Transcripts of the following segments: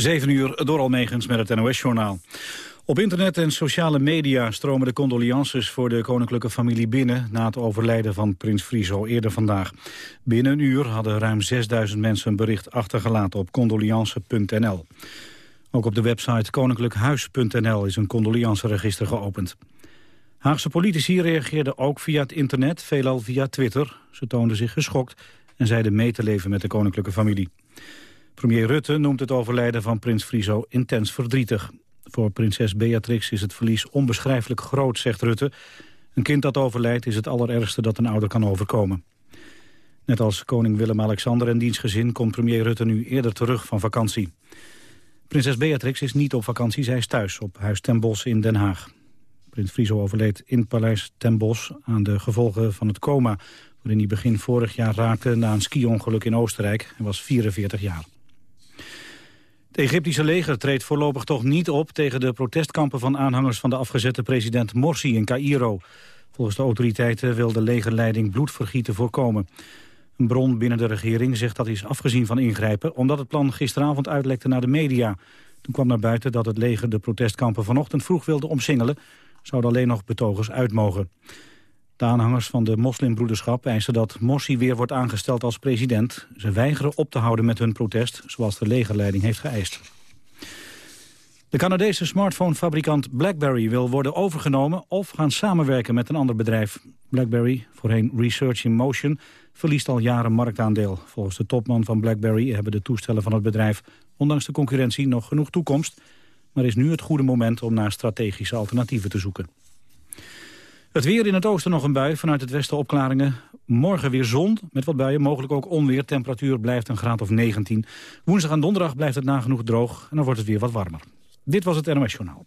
7 uur door Almegens met het NOS-journaal. Op internet en sociale media stromen de condolences voor de koninklijke familie binnen... na het overlijden van prins Friso eerder vandaag. Binnen een uur hadden ruim 6000 mensen een bericht achtergelaten op condoleance.nl. Ook op de website koninklijkhuis.nl is een condoleanceregister geopend. Haagse politici reageerden ook via het internet, veelal via Twitter. Ze toonden zich geschokt en zeiden mee te leven met de koninklijke familie. Premier Rutte noemt het overlijden van prins Friso intens verdrietig. Voor prinses Beatrix is het verlies onbeschrijfelijk groot, zegt Rutte. Een kind dat overlijdt is het allerergste dat een ouder kan overkomen. Net als koning Willem-Alexander en diens gezin komt premier Rutte nu eerder terug van vakantie. Prinses Beatrix is niet op vakantie, zij is thuis op Huis ten Bosch in Den Haag. Prins Friso overleed in Paleis ten Bosch aan de gevolgen van het coma... waarin hij begin vorig jaar raakte na een ski-ongeluk in Oostenrijk. Hij was 44 jaar. Egyptische leger treedt voorlopig toch niet op tegen de protestkampen van aanhangers van de afgezette president Morsi in Cairo. Volgens de autoriteiten wil de legerleiding bloedvergieten voorkomen. Een bron binnen de regering zegt dat is afgezien van ingrijpen... omdat het plan gisteravond uitlekte naar de media. Toen kwam naar buiten dat het leger de protestkampen vanochtend vroeg wilde omsingelen. Zouden alleen nog betogers uit mogen. De aanhangers van de moslimbroederschap eisen dat Morsi weer wordt aangesteld als president. Ze weigeren op te houden met hun protest, zoals de legerleiding heeft geëist. De Canadese smartphonefabrikant BlackBerry wil worden overgenomen of gaan samenwerken met een ander bedrijf. BlackBerry, voorheen Research in Motion, verliest al jaren marktaandeel. Volgens de topman van BlackBerry hebben de toestellen van het bedrijf, ondanks de concurrentie, nog genoeg toekomst. Maar is nu het goede moment om naar strategische alternatieven te zoeken. Het weer in het oosten nog een bui, vanuit het westen opklaringen. Morgen weer zon, met wat buien, mogelijk ook onweer. Temperatuur blijft een graad of 19. Woensdag en donderdag blijft het nagenoeg droog en dan wordt het weer wat warmer. Dit was het NOS Journaal.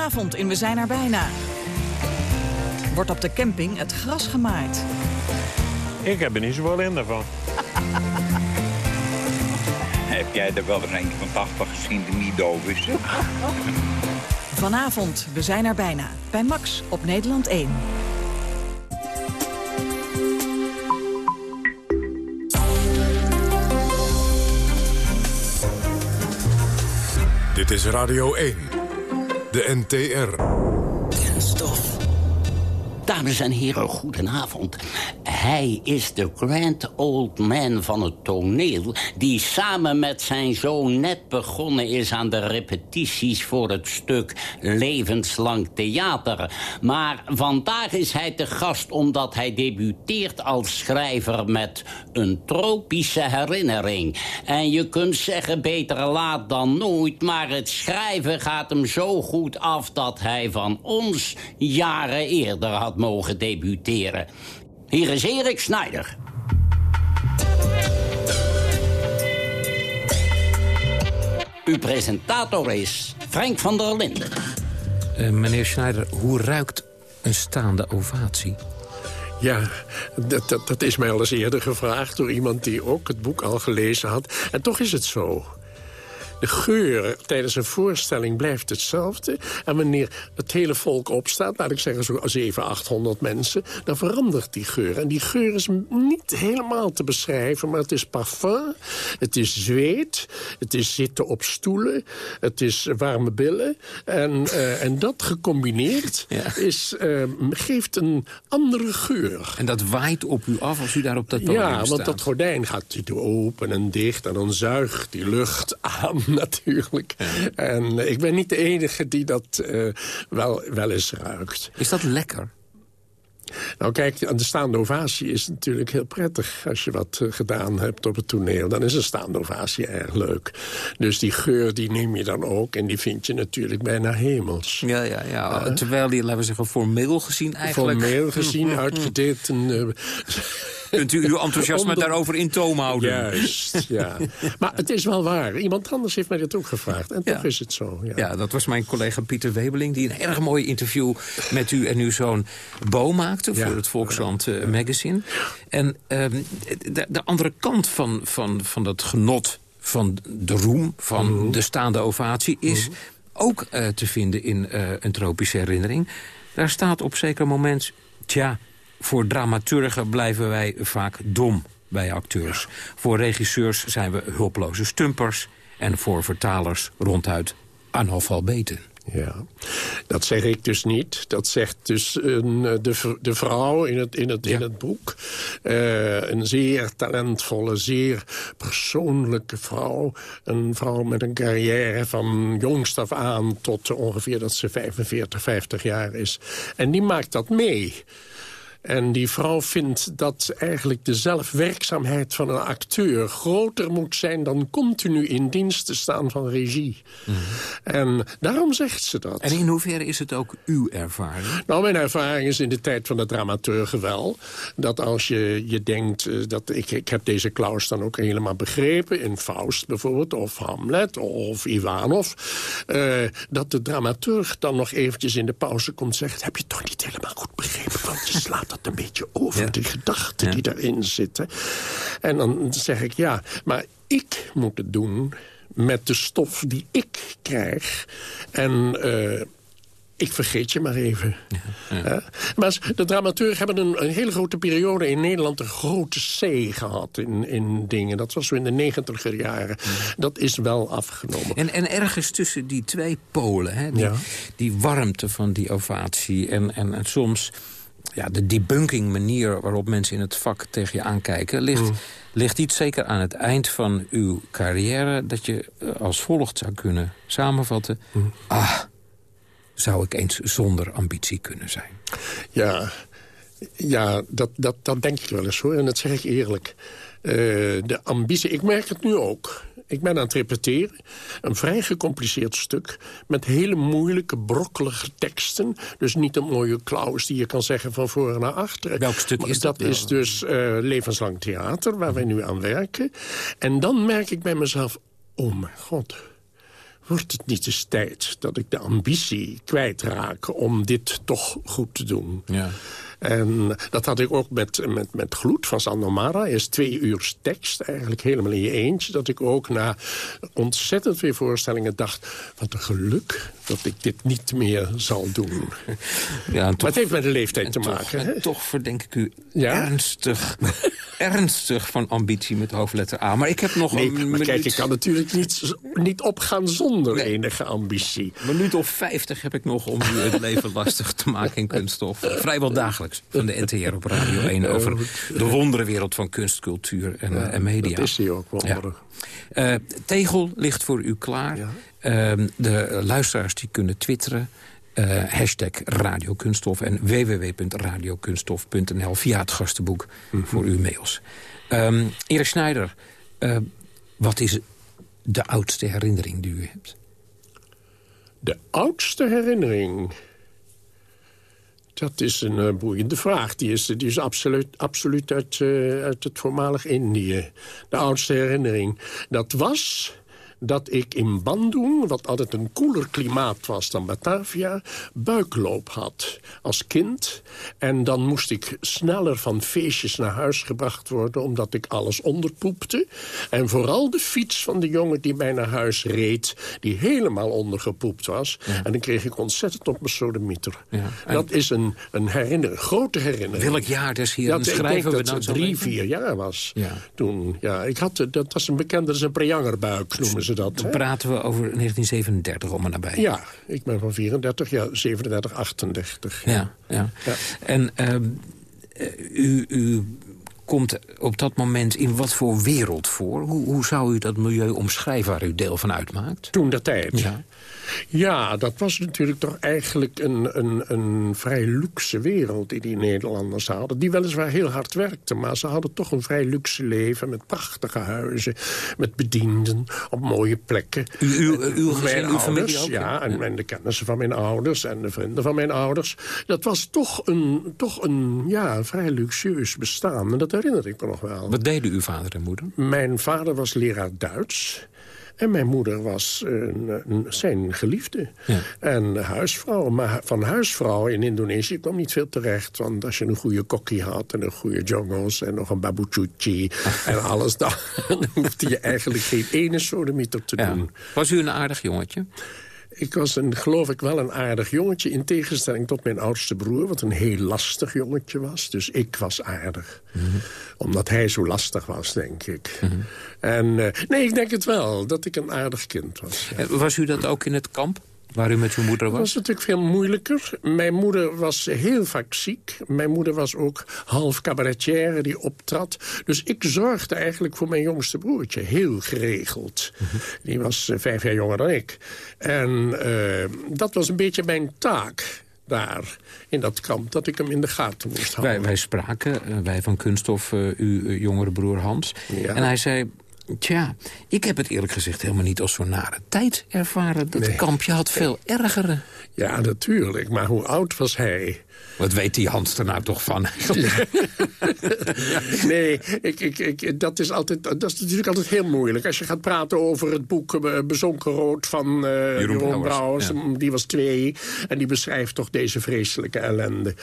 Vanavond in We zijn er bijna. Wordt op de camping het gras gemaaid. Ik heb er niet zoveel in daarvan. Heb jij er wel een van 80 gezien die niet doof is? Vanavond, we zijn er bijna. Bij Max op Nederland 1. Dit is Radio 1. De NTR. Dames en heren, goedenavond. Hij is de grand old man van het toneel... die samen met zijn zoon net begonnen is aan de repetities... voor het stuk Levenslang Theater. Maar vandaag is hij te gast omdat hij debuteert als schrijver... met een tropische herinnering. En je kunt zeggen beter laat dan nooit... maar het schrijven gaat hem zo goed af... dat hij van ons jaren eerder had mogen debuteren. Hier is Erik Snijder. Uw presentator is Frank van der Linden. Uh, meneer Schneider, hoe ruikt een staande ovatie? Ja, dat, dat, dat is mij al eens eerder gevraagd... door iemand die ook het boek al gelezen had. En toch is het zo. De geur tijdens een voorstelling blijft hetzelfde. En wanneer het hele volk opstaat, laat ik zeggen zo'n 700, 800 mensen... dan verandert die geur. En die geur is niet helemaal te beschrijven, maar het is parfum. Het is zweet. Het is zitten op stoelen. Het is warme billen. En, uh, en dat gecombineerd ja. is, uh, geeft een andere geur. En dat waait op u af als u daar op dat podium Ja, staat? want dat gordijn gaat open en dicht... en dan zuigt die lucht aan natuurlijk. En ik ben niet de enige die dat uh, wel, wel eens ruikt. Is dat lekker? Nou kijk, de staande ovatie is natuurlijk heel prettig. Als je wat uh, gedaan hebt op het toneel, dan is een staande ovatie erg leuk. Dus die geur die neem je dan ook en die vind je natuurlijk bijna hemels. Ja, ja, ja. Uh, Terwijl die, laten we zeggen, formeel gezien eigenlijk... Formeel gezien uitgedeten... kunt u uw enthousiasme Onder- daarover in toom houden. Juist, ja. Maar het is wel waar. Iemand anders heeft mij dit ook gevraagd. En toch is het zo. Ja. Ja, dat was mijn collega Pieter Webeling... die een erg mooi interview met u en uw zoon Bo maakte... voor het Volksland eh, magazine. En ehm, de, de andere kant van, van, van dat genot van de roem... van Mhm. de staande ovatie is ook eh, te vinden in eh, een tropische herinnering. Daar staat op zeker moment... tja, voor dramaturgen blijven wij vaak dom bij acteurs. Voor regisseurs zijn we hulploze stumpers... en voor vertalers ronduit analfabeten. Ja, dat zeg ik dus niet. Dat zegt dus een, eh, de, de vrouw in het, in het, in het boek. Eh, een zeer talentvolle, zeer persoonlijke vrouw. Een vrouw met een carrière van jongst af aan... tot ongeveer dat ze 45, 50 jaar is. En die maakt dat mee. En die vrouw vindt dat eigenlijk de zelfwerkzaamheid van een acteur... groter moet zijn dan continu in dienst te staan van regie. En daarom zegt ze dat. En in hoeverre is het ook uw ervaring? Nou, mijn ervaring is in de tijd van de dramaturgen wel... dat als je, je denkt, eh, dat ik, ik heb deze Klaus dan ook helemaal begrepen... in Faust bijvoorbeeld, of Hamlet, of Ivanov... eh, dat de dramaturg dan nog eventjes in de pauze komt zegt... heb je toch niet helemaal goed begrepen, want je slaat dat een beetje over... die gedachten die daarin zitten. En dan zeg ik, ja, maar ik moet het doen met de stof die ik krijg... En eh, ik vergeet je maar even. Hè? Maar de dramaturgen hebben een, een hele grote periode in Nederland... een grote C gehad in, in dingen. Dat was zo in de negentiger jaren. Dat is wel afgenomen. En, en ergens tussen die twee polen, hè, die, Ja. die warmte van die ovatie... en, en, en soms ja, de debunking manier waarop mensen in het vak tegen je aankijken... ligt, Mm. ligt iets zeker aan het eind van uw carrière... dat je eh, als volgt zou kunnen samenvatten... Mm. ah, zou ik eens zonder ambitie kunnen zijn. Ja, ja dat, dat, dat denk ik wel eens hoor. En dat zeg ik eerlijk. Eh, de ambitie, ik merk het nu ook. Ik ben aan het repeteren. Een vrij gecompliceerd stuk. Met hele moeilijke, brokkelige teksten. Dus niet een mooie klaus die je kan zeggen van voren naar achteren. Welk stuk is dat Dat is wel? dus eh, levenslang theater, waar wij nu aan werken. En dan merk ik bij mezelf, oh mijn god... Wordt het niet eens tijd dat ik de ambitie kwijtraak om dit toch goed te doen? Ja. En dat had ik ook met, met, met Gloed van Sander Mara. Is twee uur tekst, eigenlijk helemaal in je eentje. Dat ik ook na ontzettend veel voorstellingen dacht... wat een geluk dat ik dit niet meer zal doen. Ja, maar het heeft met de leeftijd te toch, maken. en hè? toch verdenk ik u Ja? ernstig, ernstig van ambitie met hoofdletter A. Maar ik heb nog Nee, een maar minuut, kijk, ik kan natuurlijk niet, niet opgaan zonder enige ambitie. minuut of vijftig heb ik nog om u het leven lastig te maken in kunststof. Vrijwel dagelijks van de NTR op Radio 1 over de wonderenwereld van kunst, cultuur en, eh, en media. Dat is hij ook, wonderig. Eh, tegel ligt voor u klaar. Ehm, de luisteraars die kunnen twitteren. eh, hashtag radiokunststof en www.radiokunststof.nl via het gastenboek voor uw mails. Ehm, Erik Schneider, eh, wat is de oudste herinnering die u hebt? De oudste herinnering... Dat is een eh, boeiende vraag. Die is, die is absoluut, absoluut uit, eh, uit het voormalig Indië. De oudste herinnering. Dat was dat ik in Bandung, wat altijd een koeler klimaat was dan Batavia... buikloop had als kind. En dan moest ik sneller van feestjes naar huis gebracht worden... omdat ik alles onderpoepte. En vooral de fiets van de jongen die mij naar huis reed... die helemaal ondergepoept was. En dan kreeg ik ontzettend op mijn sodemieter. Ja, Dat is een, een herinnering, grote herinnering. Welk jaar heren ik denk schrijven we dat dan drie, vier jaar was Ja. toen. Ja, ik had, dat was een bekende, dat is een prejangerbuik, noemen ze dat. Hè? praten we over 1937 om en nabij. Ja, ik ben van 34, ja, 37, 38. Ja, ja. Ja. En ehm, eh, u, u komt op dat moment in wat voor wereld voor? Hoe, hoe zou u dat milieu omschrijven waar u deel van uitmaakt? Toen de tijd. Ja. Ja, dat was natuurlijk toch eigenlijk een, een, een vrij luxe wereld die die Nederlanders hadden. Die weliswaar heel hard werkten, maar ze hadden toch een vrij luxe leven... met prachtige huizen, met bedienden, op mooie plekken. U, uw, uw gezin, uw familie ouders, ook? Ja, en, en de kennissen van mijn ouders en de vrienden van mijn ouders. Dat was toch een, toch een ja, vrij luxueus bestaan. En dat herinner ik me nog wel. Wat deden uw vader en moeder? Mijn vader was leraar Duits. En mijn moeder was een, een, zijn geliefde. Ja. En huisvrouw. Maar van huisvrouw in Indonesië kwam niet veel terecht. Want als je een goede kokkie had en een goede jongos... en nog een babuchuchi en alles... dan, dan hoefde je eigenlijk geen ene sodemieter te Ja. doen. Was u een aardig jongetje? Ik was een, geloof ik wel een aardig jongetje... in tegenstelling tot mijn oudste broer... wat een heel lastig jongetje was. Dus ik was aardig. Omdat hij zo lastig was, denk ik. En eh, nee, ik denk het wel, dat ik een aardig kind was. ja. Was u dat ook in het kamp, waar u met uw moeder Dat was? was natuurlijk veel moeilijker. Mijn moeder was heel vaak ziek. Mijn moeder was ook half cabaretière die optrad. Dus ik zorgde eigenlijk voor mijn jongste broertje. Heel geregeld. Die was eh, vijf jaar jonger dan ik. En eh, dat was een beetje mijn taak daar in dat kamp. Dat ik hem in de gaten moest houden. Wij, wij spraken, eh, wij van Kunststof, eh, uw jongere broer Hans. Ja. En hij zei, tja, ik heb het eerlijk gezegd helemaal niet als zo'n nare tijd ervaren. Dat Nee. kampje had veel ergere. Ja, natuurlijk. Maar hoe oud was hij? Wat weet die Hans er nou toch van? Nee, ik, ik, ik, dat, is altijd, dat is natuurlijk altijd heel moeilijk. Als je gaat praten over het boek eh, Bezonken Rood van eh Jeroen, Brouwers, Brouwers. ja. mm, Die was twee. En die beschrijft toch deze vreselijke ellende.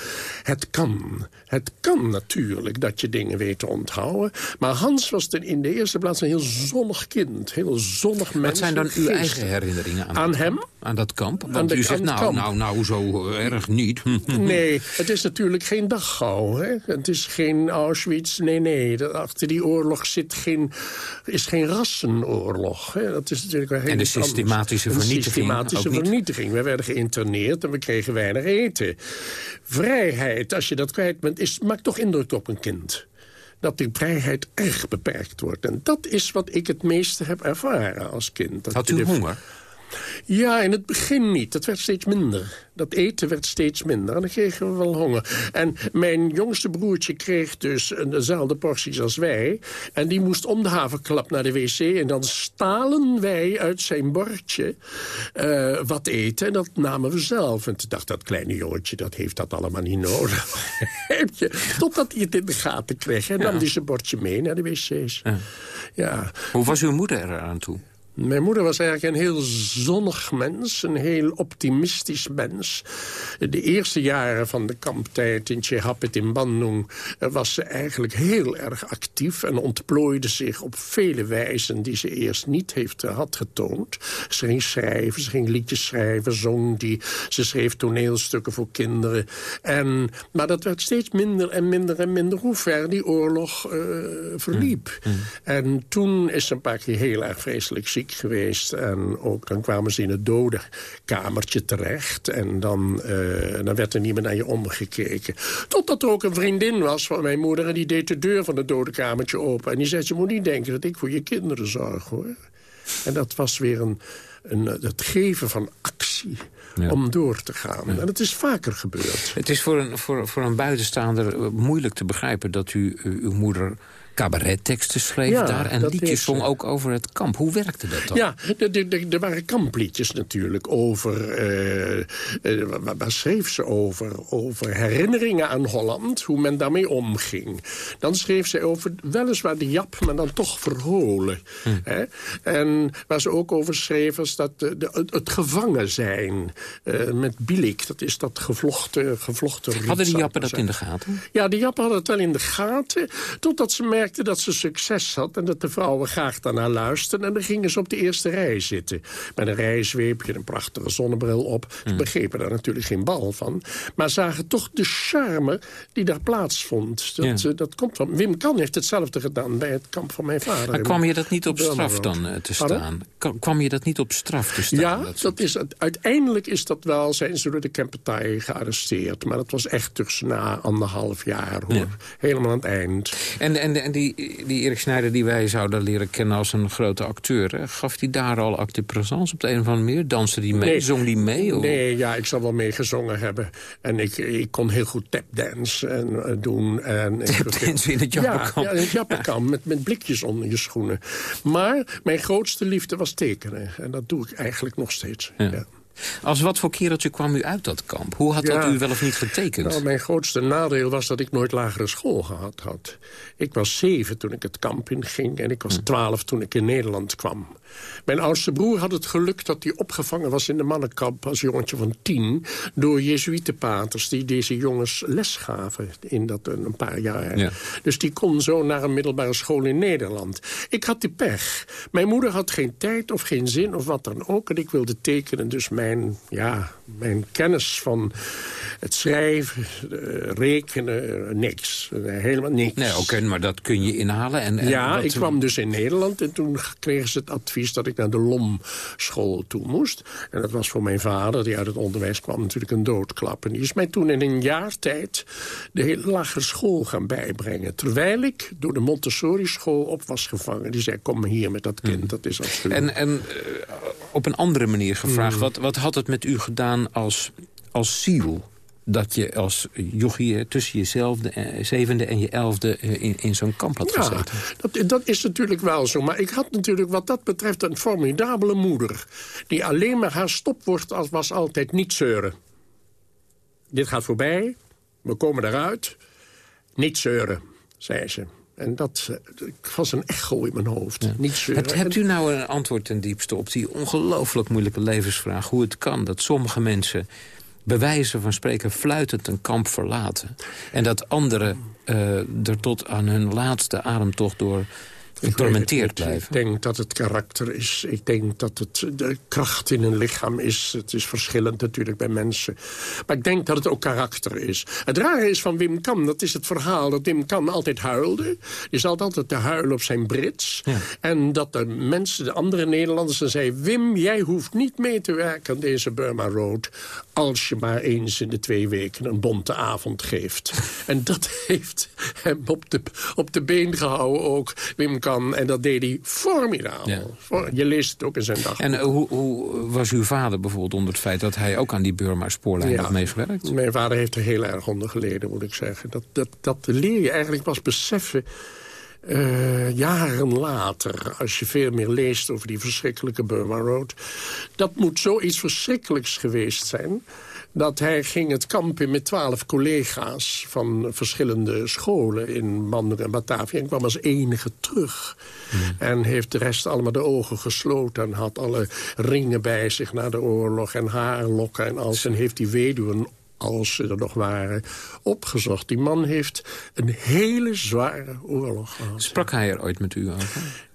Het kan. Het kan natuurlijk dat je dingen weet te onthouden. Maar Hans was ten, in de eerste plaats een heel zonnig kind. Heel zonnig mens. Wat zijn dan uw eigen herinneringen aan, Aan hem? Aan dat kamp? Want Aan de- u zegt, nou, nou, nou, zo erg niet. Nee, het is natuurlijk geen daggauw. Hè? Het is geen Auschwitz. Nee, nee. Dat- Achter die oorlog zit geen, is geen rassenoorlog. Hè? Dat is natuurlijk wel heel En de anders. systematische vernietiging systematische vernietiging. We werden geïnterneerd en we kregen weinig eten. Vrijheid, als je dat kwijt bent, is, maakt toch indruk op een kind. Dat die vrijheid erg beperkt wordt. En dat is wat ik het meeste heb ervaren als kind. Dat Had u de- honger? Ja, in het begin niet. Dat werd steeds minder. Dat eten werd steeds minder. En dan kregen we wel honger. En mijn jongste broertje kreeg dus dezelfde porties als wij. En die moest om de havenklap naar de wc. En dan stalen wij uit zijn bordje eh, wat eten. En dat namen we zelf. En toen dacht dat kleine jongetje, dat heeft dat allemaal niet nodig. Totdat hij het in de gaten kreeg. En nam hij zijn bordje mee naar de wc's. ja. Hoe was uw moeder eraan toe? Mijn moeder was eigenlijk een heel zonnig mens, een heel optimistisch mens. De eerste jaren van de kamptijd in Chehapet in Bandung was ze eigenlijk heel erg actief... en ontplooide zich op vele wijzen die ze eerst niet heeft, eh, had getoond. Ze ging schrijven, ze ging liedjes schrijven, zong die. Ze schreef toneelstukken voor kinderen. En, maar dat werd steeds minder en minder en minder hoe ver die oorlog eh, verliep. En toen is ze een paar keer heel erg vreselijk ziek geweest. En ook dan kwamen ze in het dodenkamertje terecht. En dan, eh, dan werd er niet meer naar je omgekeken. Totdat er ook een vriendin was van mijn moeder... en die deed de deur van het dodenkamertje open. En die zei, je moet niet denken dat ik voor je kinderen zorg, hoor. En dat was weer een, een, het geven van actie Ja. om door te gaan. En dat is vaker gebeurd. Het is voor een, voor, voor een buitenstaander eh, moeilijk te begrijpen... dat u uw moeder cabaretteksten schreef Ja, daar... en liedjes ze. zong ook over het kamp. Hoe werkte dat dan? Ja, er- waren kampliedjes natuurlijk over... eh, eh, waar, waar schreef ze over? Over herinneringen aan Holland, hoe men daarmee omging. Dan schreef ze over weliswaar de Jap, maar dan toch verholen. Hè? En waar ze ook over schreef was dat de, de- het, gevangen zijn eh, met bilik. Dat is dat gevlochten, gevlochten Hadden die jappen dat in de gaten? Ja, die Jappen hadden het wel in de gaten. Totdat ze merkten dat ze succes had. En dat de vrouwen graag daarnaar luisterden. En dan gingen ze op de eerste rij zitten. Met een rijzweepje, een prachtige zonnebril op. Ze begrepen daar natuurlijk geen bal van. Maar zagen toch de charme die daar plaatsvond. Dat, Ja. eh, dat komt van. Wim Kan heeft hetzelfde gedaan bij het kamp van mijn vader. Maar kwam je dat niet op straf dan eh, te staan? Kwa- Kwam je dat niet op straf te staan? Ja, dat dat is, het- uiteindelijk is dat wel, zijn ze door de Kempertij gearresteerd. Maar dat was echt tussen na anderhalf jaar, hoor. Ja. Helemaal aan het eind. En, en, en die, die Erik Snijder die wij zouden leren kennen als een grote acteur... hè, gaf hij daar al acte présence op de een of andere manier? Danste die mee? Nee. Zong die mee? Of- Nee, ja, ik zal wel meegezongen hebben. En ik, ik kon heel goed tapdance en, eh, doen. En, Tapdance in het Ja, jappenkamp. Ja, in het jappenkamp, met, met blikjes onder je schoenen. Maar mijn grootste liefde was tekenen. En dat doe ik eigenlijk nog steeds. Ja. Als wat voor kereltje kwam u uit dat kamp? Hoe had dat u wel of niet getekend? Nou, mijn grootste nadeel was dat ik nooit lagere school gehad had. Ik was zeven toen ik het kamp inging en ik Hm. was twaalf toen ik in Nederland kwam. Mijn oudste broer had het geluk dat hij opgevangen was in de mannenkamp... als jongetje van tien, door jezuïetenpaters... die deze jongens les gaven in dat een een paar jaar. Ja. Dus die kon zo naar een middelbare school in Nederland. Ik had die pech. Mijn moeder had geen tijd of geen zin of wat dan ook. En ik wilde tekenen, dus mijn, ja, mijn kennis van het schrijven, eh, rekenen, eh, niks. Eh, Helemaal niks. Nee, oké, maar dat kun je inhalen. En, en Ja, ik kwam dus in Nederland en toen kregen ze het advies dat ik naar de LOM-school toe moest. En dat was voor mijn vader, die uit het onderwijs kwam, natuurlijk een doodklap. En die is mij toen in een jaar tijd de hele lagere school gaan bijbrengen. Terwijl ik door de Montessori-school op was gevangen. Die zei, kom hier met dat kind, dat is absoluut... En, en op een andere manier gevraagd, wat, wat had het met u gedaan als, als ziel? Dat je als jochie tussen de eh, zevende en je elfde eh, in, in zo'n kamp had Ja, gezeten. dat, dat is natuurlijk wel zo. Maar ik had natuurlijk wat dat betreft een formidabele moeder. Die alleen maar haar stopwoord als was altijd niet zeuren. Dit gaat voorbij, we komen eruit. Niet zeuren, zei ze. En dat eh, was een echo in mijn hoofd. Niet. Hebt, u nou een antwoord ten diepste op die ongelooflijk moeilijke levensvraag... hoe het kan dat sommige mensen bij wijze van spreken fluitend een kamp verlaten... en dat anderen eh, er tot aan hun laatste ademtocht door getormenteerd blijven? Ik denk dat het karakter is. Ik denk dat het de kracht in een lichaam is. Het is verschillend natuurlijk bij mensen. Maar ik denk dat het ook karakter is. Het rare is van Wim Kam, dat is het verhaal... dat Wim Kam altijd huilde. Die zat altijd te huilen op zijn Brits. En dat de mensen, de andere Nederlanders, dan zeiden... Wim, jij hoeft niet mee te werken aan deze Burma Road... als je maar eens in de twee weken een bonte avond geeft. en dat heeft hem op de, op de been gehouden ook, Wim Kam. En dat deed hij formidabel. Ja. Je leest het ook in zijn dag. En eh, hoe, hoe was uw vader bijvoorbeeld onder het feit... dat hij ook aan die Burma-spoorlijn Ja. had meegewerkt? Mijn vader heeft er heel erg onder geleden, moet ik zeggen. Dat, dat, dat leer je eigenlijk pas beseffen eh, jaren later. Als je veel meer leest over die verschrikkelijke Burma Road. Dat moet zoiets verschrikkelijks geweest zijn dat hij ging het kamp in met twaalf collega's van verschillende scholen in Bandung en Batavia en kwam als enige terug. En heeft de rest allemaal de ogen gesloten en had alle ringen bij zich na de oorlog en haarlokken en alles. En heeft die weduwen als ze er nog waren, opgezocht. Die man heeft een hele zware oorlog gehad. Sprak hij er ooit met u over?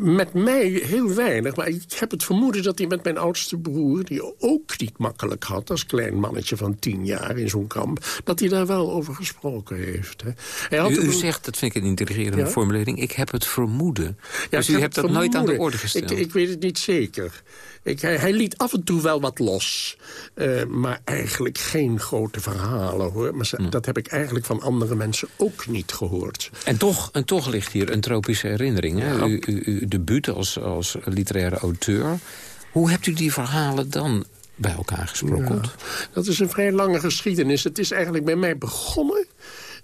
Met mij heel weinig, maar ik heb het vermoeden dat hij met mijn oudste broer... die ook niet makkelijk had als klein mannetje van tien jaar in zo'n kamp... dat hij daar wel over gesproken heeft. Hè. Hij had U, u een- zegt, dat vind ik een intrigerende Ja? formulering... ik heb het vermoeden. Ja, dus u heb hebt dat nooit aan de orde gesteld. Ik, ik weet het niet zeker. Ik, hij, hij liet af en toe wel wat los. eh, maar eigenlijk geen grote verhalen, hoor. Maar Hm. ze- dat heb ik eigenlijk van andere mensen ook niet gehoord. En toch, en toch ligt hier een tropische herinnering. Hè? U, u, uw debuut als, als literaire auteur. Hoe hebt u die verhalen dan bij elkaar gesprokkeld? Dat is een vrij lange geschiedenis. Het is eigenlijk bij mij begonnen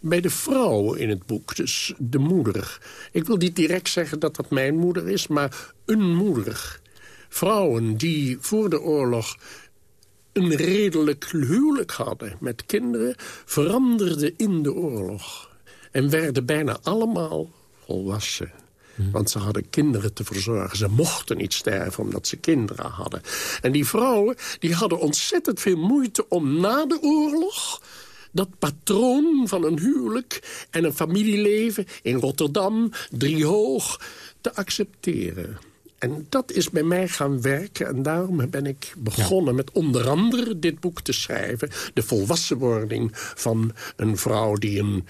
bij de vrouw in het boek, dus de moeder. Ik wil niet direct zeggen dat dat mijn moeder is, maar een moeder. Vrouwen die voor de oorlog een redelijk huwelijk hadden met kinderen... veranderden in de oorlog. En werden bijna allemaal volwassen. Want ze hadden kinderen te verzorgen. Ze mochten niet sterven omdat ze kinderen hadden. En die vrouwen die hadden ontzettend veel moeite om na de oorlog dat patroon van een huwelijk en een familieleven in Rotterdam, Driehoog, te accepteren. En dat is bij mij gaan werken en daarom ben ik begonnen met onder andere dit boek te schrijven. De volwassenwording van een vrouw die een,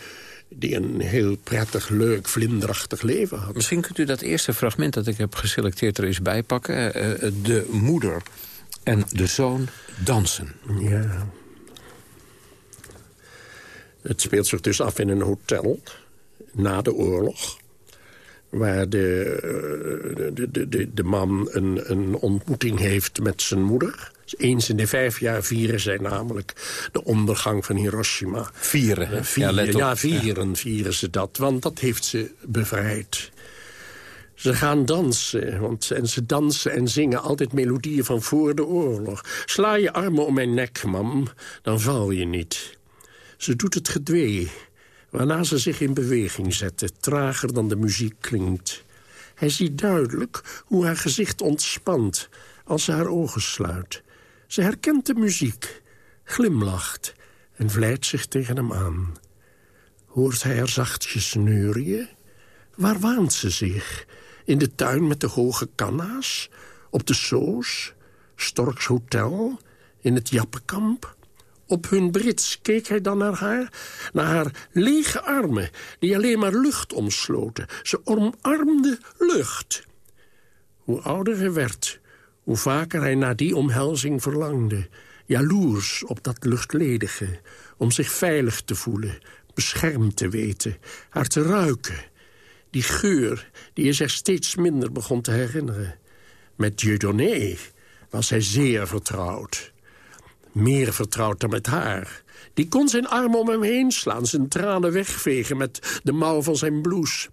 die een heel prettig, leuk, vlinderachtig leven had. Misschien kunt u dat eerste fragment dat ik heb geselecteerd er eens bij pakken. Eh, eh, de moeder en de zoon dansen. Ja. Het speelt zich dus af in een hotel na de oorlog. Waar de, eh, de, de, de, de man een, een ontmoeting heeft met zijn moeder. Eens in de vijf jaar vieren zij namelijk de ondergang van Hiroshima. Vieren? Eh, vieren, Ja, vieren, vieren ze dat. Want dat heeft ze bevrijd. Ze gaan dansen, want, en ze dansen en zingen altijd melodieën van voor de oorlog. Sla je armen om mijn nek, mam, dan val je niet. Ze doet het gedwee, waarna ze zich in beweging zetten, trager dan de muziek klinkt. Hij ziet duidelijk hoe haar gezicht ontspant als ze haar ogen sluit. Ze herkent de muziek, glimlacht en vlijt zich tegen hem aan. Hoort hij haar zachtjes neurien? Waar waant ze zich? In de tuin met de hoge kanna's? Op de Soos? Storks Hotel? In het Jappenkamp? Op hun brits keek hij dan naar haar, naar haar lege armen... die alleen maar lucht omsloten. Ze omarmde lucht. Hoe ouder hij werd, hoe vaker hij naar die omhelzing verlangde. Jaloers op dat luchtledige, om zich veilig te voelen... beschermd te weten, haar te ruiken. Die geur die hij zich steeds minder begon te herinneren. Met Dieudonné was hij zeer vertrouwd. Meer vertrouwd dan met haar. Die kon zijn arm om hem heen slaan, zijn tranen wegvegen met de mouw van zijn blouse.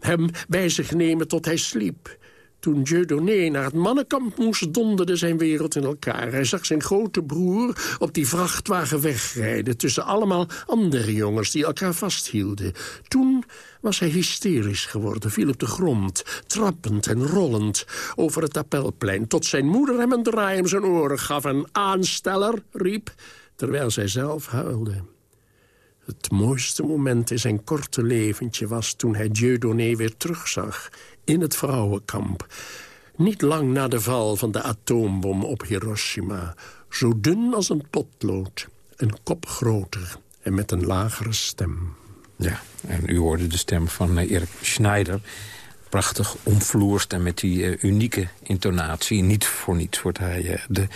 Hem bij zich nemen tot hij sliep. Toen Dieudonné naar het mannenkamp moest, donderde zijn wereld in elkaar. Hij zag zijn grote broer op die vrachtwagen wegrijden... tussen allemaal andere jongens die elkaar vasthielden. Toen was hij hysterisch geworden, viel op de grond... trappend en rollend over het appelplein... tot zijn moeder hem een draai om zijn oren gaf... en aansteller riep, terwijl zij zelf huilde. Het mooiste moment in zijn korte leventje was toen hij Dieudonné weer terugzag in het vrouwenkamp. Niet lang na de val van de atoombom op Hiroshima. Zo dun als een potlood, een kop groter en met een lagere stem. Ja, en u hoorde de stem van uh, Erik Schneider. Prachtig omvloerst en met die uh, unieke intonatie. Niet voor niets wordt hij uh, de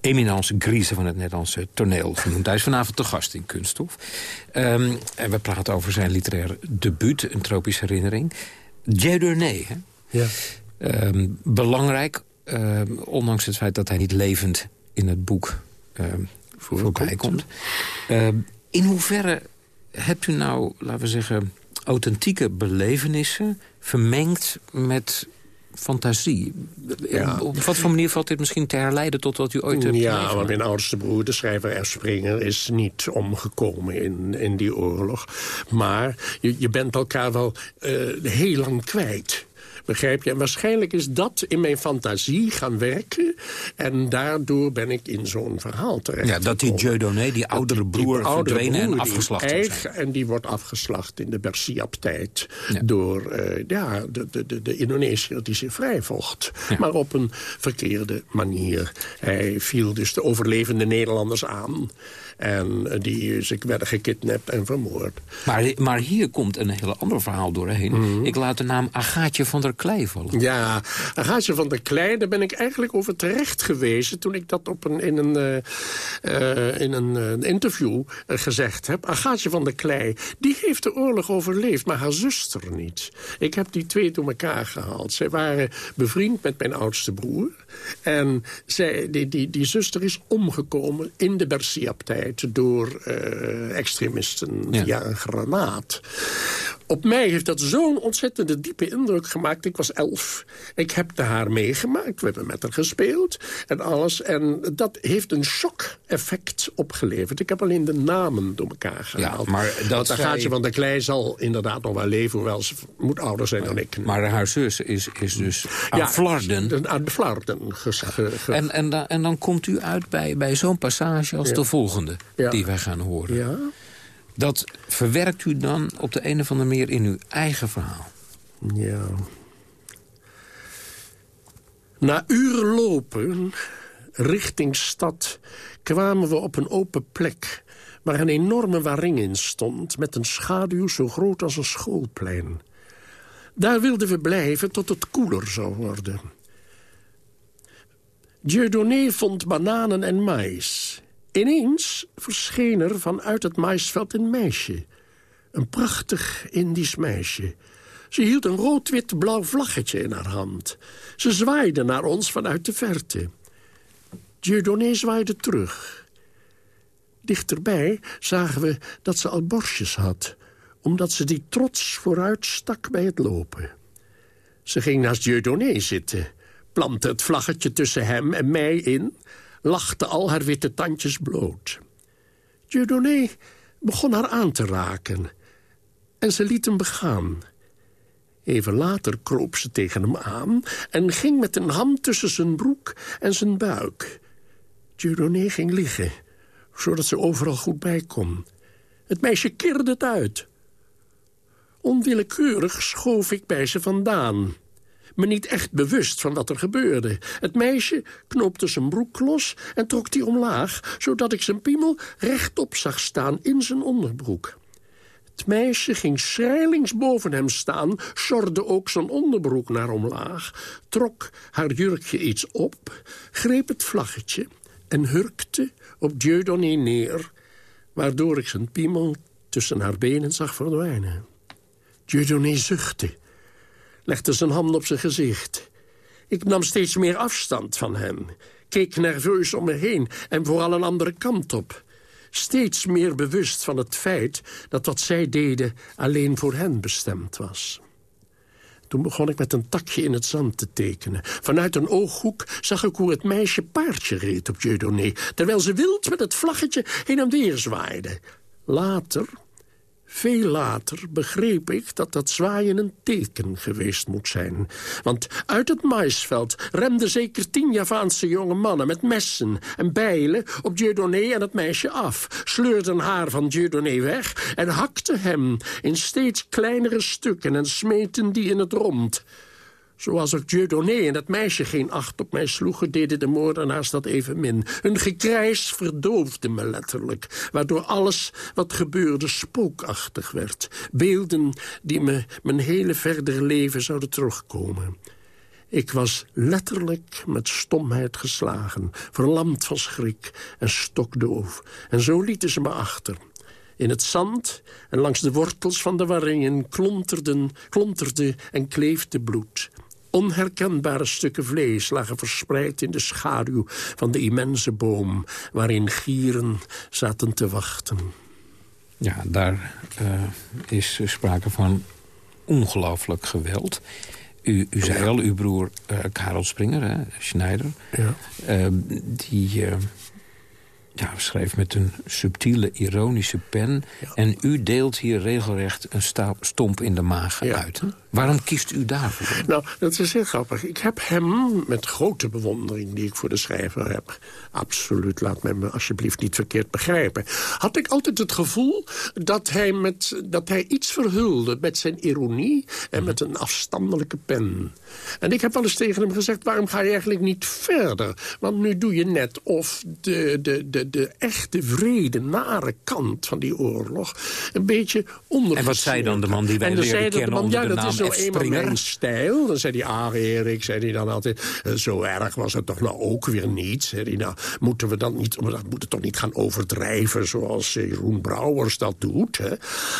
eminence grise van het Nederlandse toneel genoemd. Hij is vanavond te gast in Kunststof. Um, en we praten over zijn literaire debuut, een tropische herinnering. Hè? Ja. Um, belangrijk, um, ondanks het feit dat hij niet levend in het boek um, voor voorbij komt. in hoeverre hebt u nou, laten we zeggen, authentieke belevenissen... vermengd met fantasie. Ja. Op wat voor manier valt dit misschien te herleiden tot wat u ooit hebt Ja, want mijn oudste broer, de schrijver R. Springer... is niet omgekomen in, in die oorlog. Maar je, je bent elkaar wel uh, heel lang kwijt. Begrijp je? En waarschijnlijk is dat in mijn fantasie gaan werken. En daardoor ben ik in zo'n verhaal terecht. Ja, dat die Dieudonné, die oudere broer, die verdwenen broer, en afgeslacht eigen, En die wordt afgeslacht in de Bersiap-tijd. Ja. Door uh, ja, de, de, de, de Indonesiër die zich vrijvocht. Ja. Maar op een verkeerde manier. Hij viel dus de overlevende Nederlanders aan. En die zich werden gekidnapt en vermoord. Maar, maar hier komt een heel ander verhaal doorheen. Mm -hmm. Ik laat de naam Agaatje van der Klei vallen. Ja, Agaatje van der Klei, daar ben ik eigenlijk over terecht gewezen... toen ik dat op een, in een, uh, uh, in een uh, interview gezegd heb. Agaatje van der Klei, die heeft de oorlog overleefd, maar haar zuster niet. Ik heb die twee door elkaar gehaald. Zij waren bevriend met mijn oudste broer. En zij, die, die, die zuster is omgekomen in de Bersiap-tijd door uh, extremisten ja. via een granaat. Op mij heeft dat zo'n ontzettende diepe indruk gemaakt. Ik was elf. Ik heb haar meegemaakt. We hebben met haar gespeeld en alles. En dat heeft een shock-effect opgeleverd. Ik heb alleen de namen door elkaar gehaald. Ja, maar dat Want Gaatje van der Klei zal inderdaad nog wel leven... hoewel ze moet ouder zijn dan ik. Maar haar zus is, is dus aan ja, Flarden. Aan Flarden. En, en, en dan komt u uit bij, bij zo'n passage als ja. de volgende... Die wij gaan horen. Ja. Dat verwerkt u dan op de een of andere manier in uw eigen verhaal. Ja. Na uren lopen, richting stad, kwamen we op een open plek... waar een enorme waring in stond... met een schaduw zo groot als een schoolplein. Daar wilden we blijven tot het koeler zou worden. Dieudonné vond bananen en mais... Ineens verscheen er vanuit het maisveld een meisje. Een prachtig Indisch meisje. Ze hield een rood-wit-blauw vlaggetje in haar hand. Ze zwaaide naar ons vanuit de verte. Dieudonné zwaaide terug. Dichterbij zagen we dat ze al borstjes had... omdat ze die trots vooruit stak bij het lopen. Ze ging naast Dieudonné zitten, plantte het vlaggetje tussen hem en mij in... lachte al haar witte tandjes bloot. Dieudonné begon haar aan te raken en ze liet hem begaan... Even later kroop ze tegen hem aan en ging met een hand tussen zijn broek en zijn buik. Dieudonné ging liggen, zodat ze overal goed bij kon. Het meisje kirde het uit. Onwillekeurig schoof ik bij ze vandaan. Me niet echt bewust van wat er gebeurde. Het meisje knoopte zijn broek los en trok die omlaag... zodat ik zijn piemel rechtop zag staan in zijn onderbroek. Het meisje ging schrijlings boven hem staan, sjorde ook zijn onderbroek naar omlaag, trok haar jurkje iets op, greep het vlaggetje en hurkte op Dieudonné neer, waardoor ik zijn piemel tussen haar benen zag verdwijnen. Dieudonné zuchtte, legde zijn hand op zijn gezicht. Ik nam steeds meer afstand van hem, keek nerveus om me heen en vooral een andere kant op steeds meer bewust van het feit dat wat zij deden alleen voor hen bestemd was. Toen begon ik met een takje in het zand te tekenen. Vanuit een ooghoek zag ik hoe het meisje paardje reed op Dieudonné... terwijl ze wild met het vlaggetje heen en weer zwaaide. Later, veel later begreep ik dat dat zwaaien een teken geweest moet zijn. Want uit het maisveld remden zeker tien Javaanse jonge mannen... met messen en bijlen op Dieudonné en het meisje af... sleurden haar van Dieudonné weg en hakten hem in steeds kleinere stukken... en smeten die in het rond... Zoals ook Dieudonné en het meisje geen acht op mij sloegen... deden de moordenaars dat evenmin. Hun gekrijs verdoofde me letterlijk... waardoor alles wat gebeurde spookachtig werd. Beelden die me mijn hele verdere leven zouden terugkomen. Ik was letterlijk met stomheid geslagen... verlamd van schrik en stokdoof. En zo lieten ze me achter... In het zand en langs de wortels van de waringen klonterden, klonterde en kleefde bloed. Onherkenbare stukken vlees lagen verspreid in de schaduw van de immense boom... waarin gieren zaten te wachten. Ja, daar uh, is sprake van ongelooflijk geweld. U, u zei al, uw broer uh, Karel Springer, hè, Schneider... Ja. Uh, die ja, schreef met een subtiele, ironische pen. En u deelt hier regelrecht een stomp in de maag uit. Waarom kiest u daarvoor? Nou, dat is heel grappig. Ik heb hem met grote bewondering die ik voor de schrijver heb... absoluut, laat mij me alsjeblieft niet verkeerd begrijpen... had ik altijd het gevoel dat hij, met, dat hij iets verhulde... met zijn ironie en mhm. met een afstandelijke pen. En ik heb wel eens tegen hem gezegd... waarom ga je eigenlijk niet verder? Want nu doe je net of de, de, de, de echte vrede, nare kant van die oorlog... een beetje onder. En wat zei dan de man die wij leren kennen onder de naam zo eenmaal mijn stijl. Dan zei hij, ah Erik, zei hij dan altijd... Eh, zo erg was het toch nou ook weer niet. Zei hij, nou, moeten we dan niet, we moeten toch niet gaan overdrijven... zoals Jeroen Brouwers dat doet. Hè?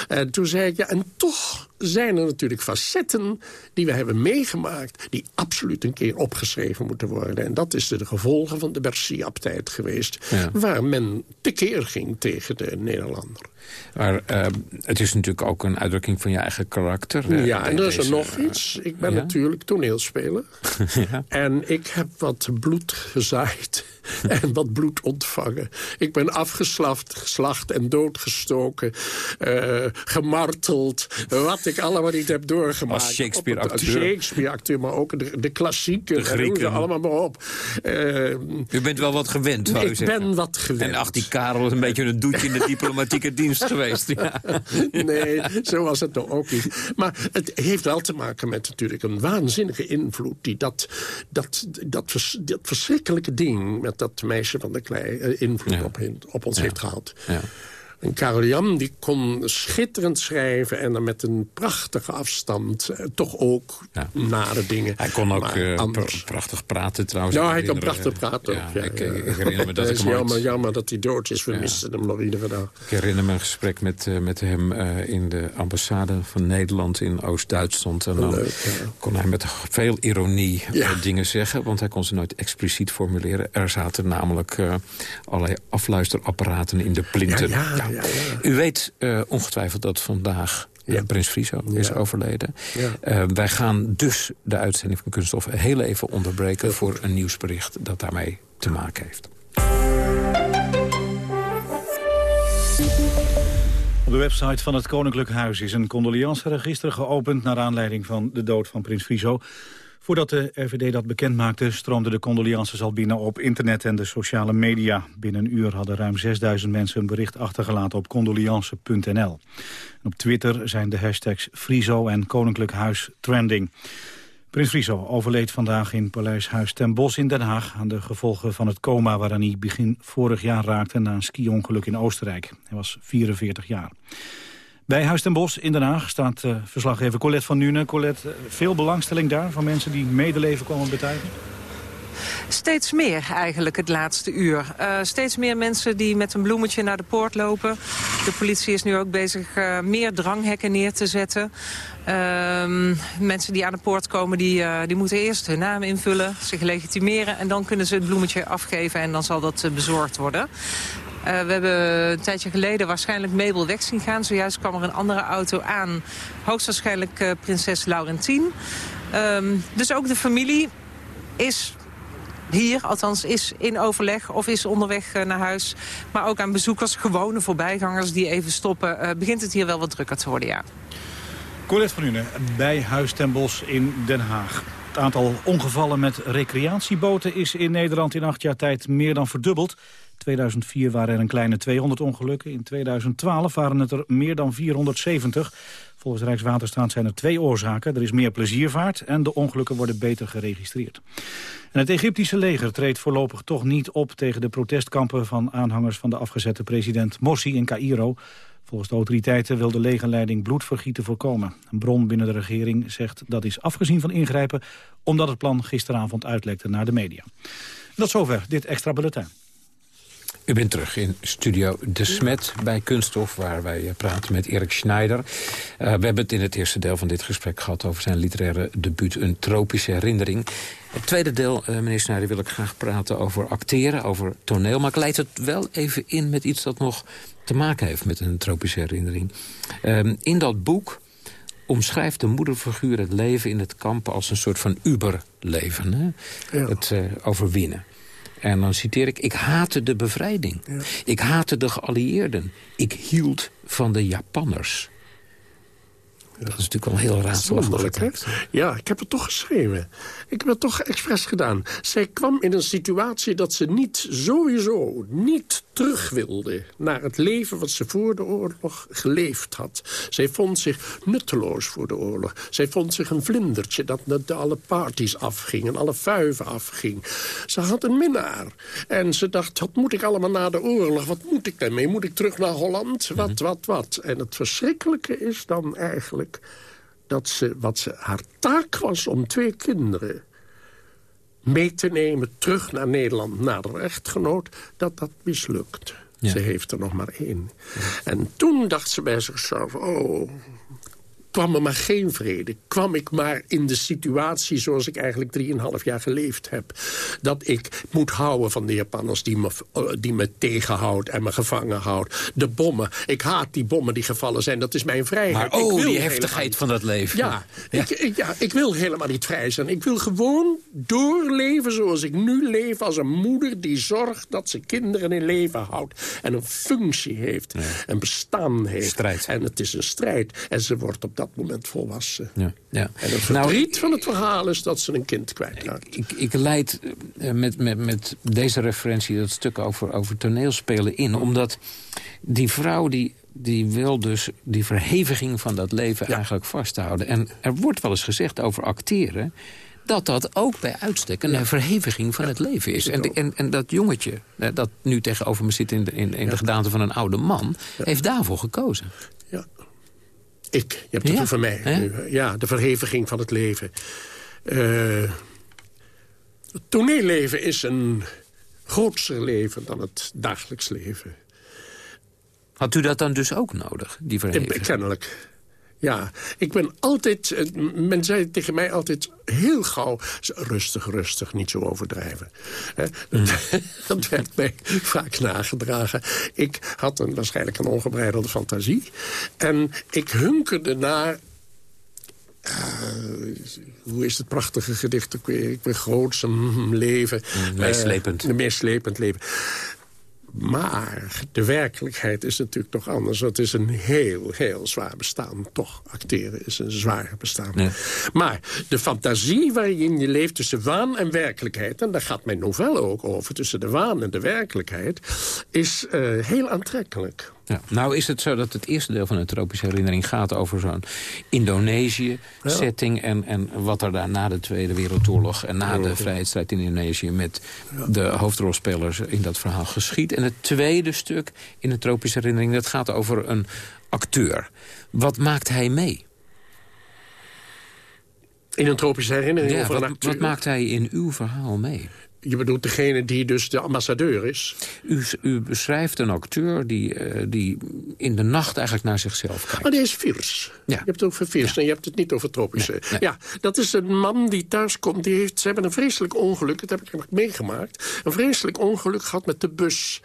En toen zei ik, ja, en toch zijn er natuurlijk facetten die we hebben meegemaakt... die absoluut een keer opgeschreven moeten worden. En dat is de gevolgen van de Bersiap-tijd geweest... waar men tekeer ging tegen de Nederlander. Maar uh, het is natuurlijk ook een uitdrukking van je eigen karakter. Ja, en er is er nog iets. Ik ben natuurlijk toneelspeler. ja. En ik heb wat bloed gezaaid en wat bloed ontvangen. Ik ben afgeslacht, geslacht en doodgestoken. Uh, gemarteld. Wat ik allemaal niet heb doorgemaakt. Als Shakespeare-acteur. Shakespeare-acteur, maar ook de, de klassieken. De Grieken. allemaal maar op. Uh, U bent wel wat gewend, zou Ik ben wat gewend. En ach, die Karel is een beetje een doetje in de diplomatieke dienst geweest. Ja. nee, zo was het ook niet. Maar het heeft wel te maken met natuurlijk een waanzinnige invloed... die dat, dat, dat, dat verschrikkelijke ding dat meisje van de klei eh, invloed op, op, ons heeft gehad. Ja. En Karel Jan die kon schitterend schrijven en dan met een prachtige afstand eh, toch ook ja. nare dingen. Hij kon ook uh, prachtig praten trouwens. Ja, hij kan prachtig praten ja, ik, ik, herinner me dat het is jammer, jammer dat hij dood is. We missen hem nog iedere dag. Ik herinner me een gesprek met, uh, met hem uh, in de ambassade van Nederland in Oost-Duitsland. En dan Leuk, kon hij met veel ironie dingen zeggen, want hij kon ze nooit expliciet formuleren. Er zaten namelijk allerlei afluisterapparaten in de plinten. Ja. U weet uh, ongetwijfeld dat vandaag Ja. Prins Friso is overleden. Ja. wij gaan dus de uitzending van Kunststof heel even onderbreken... voor een nieuwsbericht dat daarmee te maken heeft. Op de website van het Koninklijk Huis is een condoleanceregister geopend... naar aanleiding van de dood van prins Friso. Voordat de RVD dat bekend maakte, stroomden de condolences al binnen op internet en de sociale media. Binnen een uur hadden ruim 6000 mensen een bericht achtergelaten op condoleance.nl. Op Twitter zijn de hashtags Friso en Koninklijk Huis trending. Prins Friso overleed vandaag in Paleis Huis ten Bosch in Den Haag... aan de gevolgen van het coma waaraan hij begin vorig jaar raakte... na een ski-ongeluk in Oostenrijk. Hij was 44 jaar. Bij Huis ten Bosch in Den Haag staat uh, verslaggever Colette van Nuenen. Colette, eh, veel belangstelling daar van mensen die medeleven komen betuigen? Steeds meer eigenlijk het laatste uur. Uh, steeds meer mensen die met een bloemetje naar de poort lopen. De politie is nu ook bezig meer dranghekken neer te zetten. Uh, mensen die aan de poort komen, die, die moeten eerst hun naam invullen, zich legitimeren... en dan kunnen ze het bloemetje afgeven en dan zal dat bezorgd worden. Uh, we hebben een tijdje geleden waarschijnlijk Mabel weg zien gaan. Zojuist kwam er een andere auto aan. Hoogstwaarschijnlijk uh, prinses Laurentien. Um, dus ook de familie is hier, althans is in overleg of is onderweg uh, naar huis. Maar ook aan bezoekers, gewone voorbijgangers die even stoppen... begint het hier wel wat drukker te worden, ja. Colette van Une bij Huis ten Bosch in Den Haag. Het aantal ongevallen met recreatieboten is in Nederland in acht jaar tijd meer dan verdubbeld. 2004 waren er een kleine 200 ongelukken. In 2012 waren het er meer dan 470. Volgens Rijkswaterstaat zijn er twee oorzaken. Er is meer pleziervaart en de ongelukken worden beter geregistreerd. En het Egyptische leger treedt voorlopig toch niet op... tegen de protestkampen van aanhangers van de afgezette president Morsi in Cairo. Volgens de autoriteiten wil de legerleiding bloedvergieten voorkomen. Een bron binnen de regering zegt dat is afgezien van ingrijpen... omdat het plan gisteravond uitlekte naar de media. Tot zover dit extra bulletin. U bent terug in studio De Smet bij Kunststof... waar wij eh, praten met Erik Schneider. Uh, we hebben het in het eerste deel van dit gesprek gehad... over zijn literaire debuut Een tropische herinnering. Het tweede deel, uh, meneer Schneider, wil ik graag praten over acteren... over toneel, maar ik leid het wel even in met iets dat nog te maken heeft... met een tropische herinnering. Uh, in dat boek omschrijft de moederfiguur het leven in het kamp... als een soort van uberleven, ja. het overwinnen. En dan citeer ik, ik haatte de bevrijding. Ik haatte de geallieerden. Ik hield van de Japanners. Dat is natuurlijk wel heel raadselachtig. Ja, ik heb het toch geschreven. Ik heb het toch expres gedaan. Zij kwam in een situatie dat ze niet sowieso niet terug wilde... naar het leven wat ze voor de oorlog geleefd had. Zij vond zich nutteloos voor de oorlog. Zij vond zich een vlindertje dat naar alle parties afging... en alle vuiven afging. Ze had een minnaar. En ze dacht, wat moet ik allemaal na de oorlog? Wat moet ik daarmee? Moet ik terug naar Holland? Wat, mhm. wat, wat? En het verschrikkelijke is dan eigenlijk dat ze, wat ze, haar taak was om twee kinderen mee te nemen terug naar Nederland, naar de echtgenoot, dat dat mislukt. Ze heeft er nog maar één. En toen dacht ze bij zichzelf, oh, kwam er maar geen vrede. Kwam ik maar in de situatie zoals ik eigenlijk drieënhalf jaar geleefd heb. Dat ik moet houden van de Japanners die me, eh, die me tegenhoudt en me gevangen houdt. De bommen. Ik haat die bommen die gevallen zijn. Dat is mijn vrijheid. Maar oh, die heftigheid van dat leven. Ja, ja. Ik, ja, ik wil helemaal niet vrij zijn. Ik wil gewoon doorleven zoals ik nu leef als een moeder die zorgt dat ze kinderen in leven houdt. En een functie heeft. Een bestaan heeft. Strijd. En het is een strijd. En ze wordt op dat moment volwassen. Ja, ja. En het nou, verdriet nou, van het verhaal is dat ze een kind kwijtraakt. Ik, ik leid eh, met, met, met deze referentie dat stuk over, over toneelspelen in. Omdat die vrouw die die wil dus die verheviging van dat leven eigenlijk vasthouden. En er wordt wel eens gezegd over acteren dat dat ook bij uitstek een verheviging van het leven is. En, en, en dat jongetje, dat nu tegenover me zit in de, in, in de gedaante van een oude man... heeft daarvoor gekozen. Ja, ik, je hebt het ja. over mij. Ja, de verheviging van het leven. Uh, het toneelleven is een grootser leven dan het dagelijks leven. Had u dat dan dus ook nodig, die verheviging? Kennelijk. Ja, ik ben altijd... eh, Men zei tegen mij altijd heel gauw... rustig, rustig, niet zo overdrijven. Hè, Dat werd mij vaak nagedragen. Ik had een, waarschijnlijk een ongebreidelde fantasie. En ik hunkerde naar... eh, hoe is het prachtige gedicht? Ik ben groots, mm, leven. meeslepend. Uh, meeslepend leven. Maar de werkelijkheid is natuurlijk toch anders. Het is een heel, heel zwaar bestaan. Toch, acteren is een zwaar bestaan. Ja. Maar de fantasie waarin je leeft tussen waan en werkelijkheid... en daar gaat mijn novelle ook over, tussen de waan en de werkelijkheid... is eh, heel aantrekkelijk. Ja. Nou is het zo dat het eerste deel van de tropische herinnering gaat over zo'n Indonesië-setting... En, en wat er daar na de Tweede Wereldoorlog en na de vrijheidsstrijd in Indonesië... met de hoofdrolspelers in dat verhaal geschiet. En het tweede stuk in de tropische herinnering, dat gaat over een acteur. Wat maakt hij mee? In een tropische herinnering Ja, over een acteur. wat maakt hij in uw verhaal mee? Je bedoelt degene die dus de ambassadeur is? U, beschrijft een acteur die, eh, die in de nacht eigenlijk naar zichzelf kijkt. Maar die is Viers. Ja. Je hebt het over Viers en je hebt het niet over tropische. Nee, nee. Ja, dat is een man die thuis komt. Die heeft, ze hebben een vreselijk ongeluk, dat heb ik nog meegemaakt. Een vreselijk ongeluk gehad met de bus.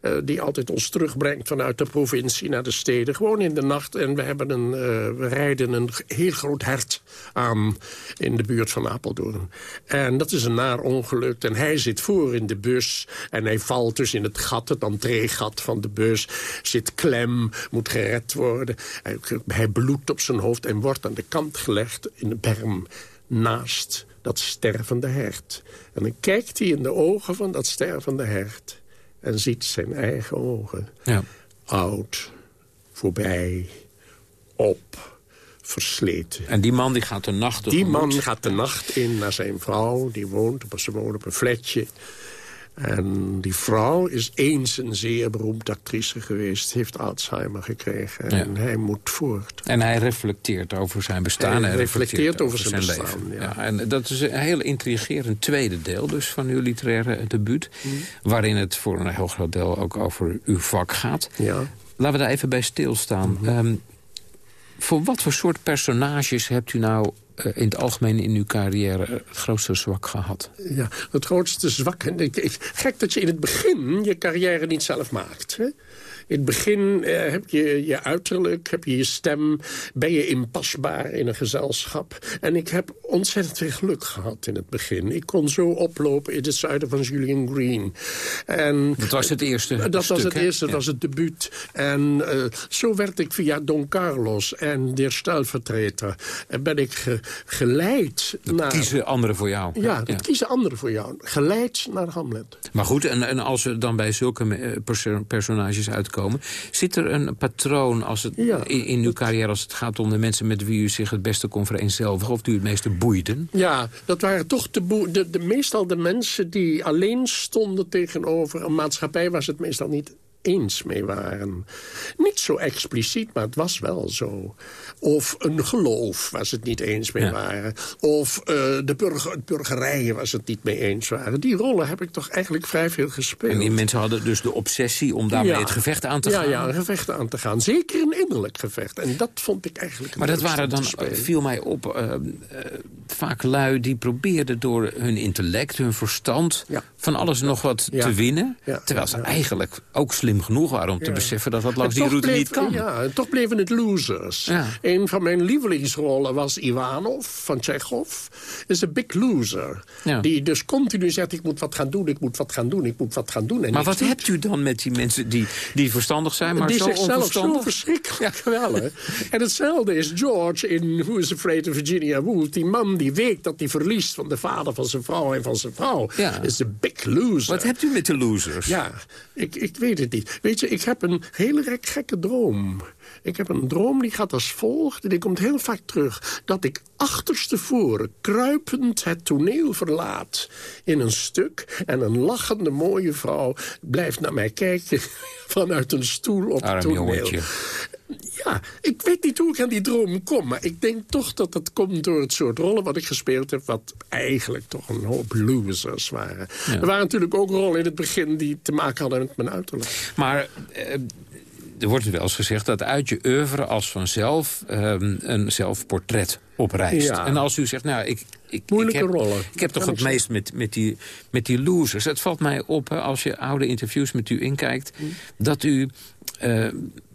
eh, die altijd ons terugbrengt vanuit de provincie naar de steden. Gewoon in de nacht. En we, hebben een, eh, we rijden een heel groot hert aan in de buurt van Apeldoorn. En dat is een naar ongeluk. En hij zit voor in de bus. En hij valt dus in het gat, het entreegat van de bus. Zit klem, moet gered worden. Hij, hij bloedt op zijn hoofd en wordt aan de kant gelegd in de berm naast dat stervende hert. En dan kijkt hij in de ogen van dat stervende hert en ziet zijn eigen ogen. Ja. Oud, voorbij, op, versleten. En die man die gaat de nacht Die man gaat de nacht in naar zijn vrouw. Die woont op, ze woont op een flatje. En die vrouw is eens een zeer beroemd actrice geweest. Heeft Alzheimer gekregen. En hij moet voort. En hij reflecteert over zijn bestaan. Hij en reflecteert over zijn leven. bestaan, ja. en dat is een heel intrigerend tweede deel dus van uw literaire debuut. Mm. Waarin het voor een heel groot deel ook over uw vak gaat. Ja. Laten we daar even bij stilstaan. Ehm, voor wat voor soort personages hebt u nou in het algemeen in uw carrière het grootste zwak gehad? Ja, het grootste zwak. Gek dat je in het begin je carrière niet zelf maakt. Hè? In het begin eh, heb je je uiterlijk, heb je je stem... ben je inpasbaar in een gezelschap. En ik heb ontzettend veel geluk gehad in het begin. Ik kon zo oplopen in het zuiden van Julian Green. En, Dat was het eerste Dat was het eerste, dat Ja. was het debuut. En eh, zo werd ik via Don Carlos en de Stelvertreter... eh, ben ik ge- geleid naar... Kiezen anderen voor jou. Ja, dat kiezen anderen voor jou. Geleid naar Hamlet. Maar goed, en, en als we dan bij zulke perso- personages uitkomen... zit er een patroon als het, Ja, in, in uw carrière als het gaat om de mensen... met wie u zich het beste kon vereenzelvigen... of die u het meeste boeiden? Ja, dat waren toch de, de, meestal de mensen die alleen stonden tegenover een maatschappij... waar ze het meestal niet eens mee waren. Niet zo expliciet, maar het was wel zo. Of een geloof waar ze het niet eens mee Ja. waren. Of eh, de burger, burgerijen waar ze het niet mee eens waren. Die rollen heb ik toch eigenlijk vrij veel gespeeld. En die mensen hadden dus de obsessie om daarmee Ja. het gevecht aan te ja, gaan? Ja, een gevecht aan te gaan. Zeker een innerlijk gevecht. En dat vond ik eigenlijk Maar dat waren dan, viel mij op, eh, vaak lui die probeerden door hun intellect, hun verstand... Van alles nog wat Ja. te winnen. Ja. Terwijl ze eigenlijk ook slim genoeg waren om te beseffen... dat dat langs die route bleef- niet kan. Ja, en toch bleven het losers. Een van mijn lievelingsrollen was Ivanov van Tsjechov. Is een big loser. Die dus continu zegt, ik moet wat gaan doen, ik moet wat gaan doen, ik moet wat gaan doen. En Maar wat doet. hebt u dan met die mensen die, die verstandig zijn... maar die zo zichzelf zo onverstandig? verschrikkelijk wel. hè. En hetzelfde is George in Who is Afraid of Virginia Woolf. Die man die weet dat hij verliest van de vader van zijn vrouw en van zijn vrouw. Is een big loser. Wat hebt u met de losers? Ja, ik, ik weet het niet. Weet je, ik heb een hele gek- gekke droom. Ik heb een droom die gaat als volgt, en die komt heel vaak terug. Dat ik achterstevoren kruipend het toneel verlaat in een stuk... en een lachende mooie vrouw blijft naar mij kijken vanuit een stoel op het toneel. jongetje. Ja, ik weet niet hoe ik aan die droom kom. Maar ik denk toch dat het komt door het soort rollen wat ik gespeeld heb... wat eigenlijk toch een hoop losers waren. Er waren natuurlijk ook rollen in het begin... die te maken hadden met mijn uiterlijk. Maar eh, er wordt wel eens gezegd dat uit je oeuvre als vanzelf ehm, een zelfportret oprijst. Ja. En als u zegt, nou, ik, ik, Moeilijke ik heb, rollen. Ik heb toch het meest met, met, die, met die losers. Het valt mij op, hè, als je oude interviews met u inkijkt... Hm. dat u eh,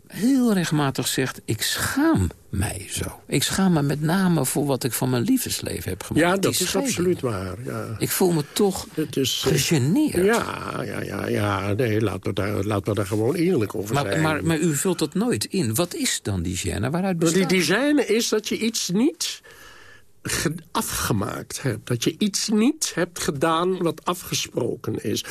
heel regelmatig zegt, ik schaam mij zo. Ik schaam me met name voor wat ik van mijn liefdesleven heb gemaakt. Ja, Die dat is scheiding. absoluut waar. Ja. Ik voel me toch Het is, eh, gegeneerd. Ja, ja, ja, ja. Nee, laat me daar, laat me daar gewoon eerlijk over Maar, zijn. maar, maar u vult dat nooit in. Wat is dan die gêne? Waaruit Maar bestaat die design is dat je iets niet afgemaakt hebt. Dat je iets niet hebt gedaan wat afgesproken is.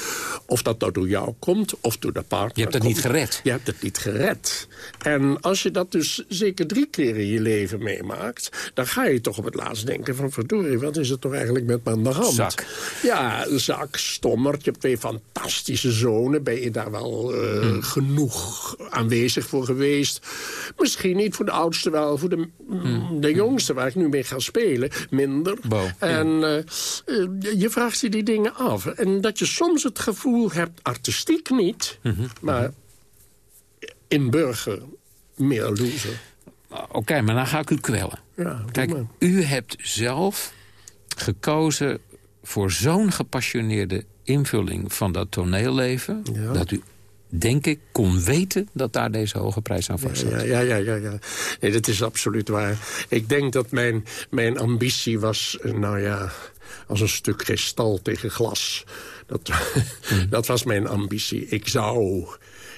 Of dat nou door jou komt, of door de partner Je hebt het komt. niet gered. Je hebt het niet gered. En als je dat dus zeker drie keer in je leven meemaakt... dan ga je toch op het laatst denken van... verdorie, wat is er toch eigenlijk met me aan de hand? Zak. Ja, zak, stommerd. Je hebt twee fantastische zonen. Ben je daar wel eh, Hmm. genoeg aanwezig voor geweest? Misschien niet voor de oudste wel. Voor de, mm, de jongste waar ik nu mee ga spelen, minder. Ja. en eh, eh, je vraagt je die dingen af. En dat je soms het gevoel hebt, artistiek niet... Mhm. maar in burger meer loser. Oké, maar dan ga ik u kwellen. Ja, Kijk, maar. u hebt zelf gekozen voor zo'n gepassioneerde invulling van dat toneelleven... Ja. dat u, denk ik, kon weten dat daar deze hoge prijs aan vast zat. Ja, ja, ja, ja, ja. Nee, dat is absoluut waar. Ik denk dat mijn, mijn ambitie was, eh, nou ja, als een stuk kristal tegen glas. Dat, dat was mijn ambitie. Ik zou,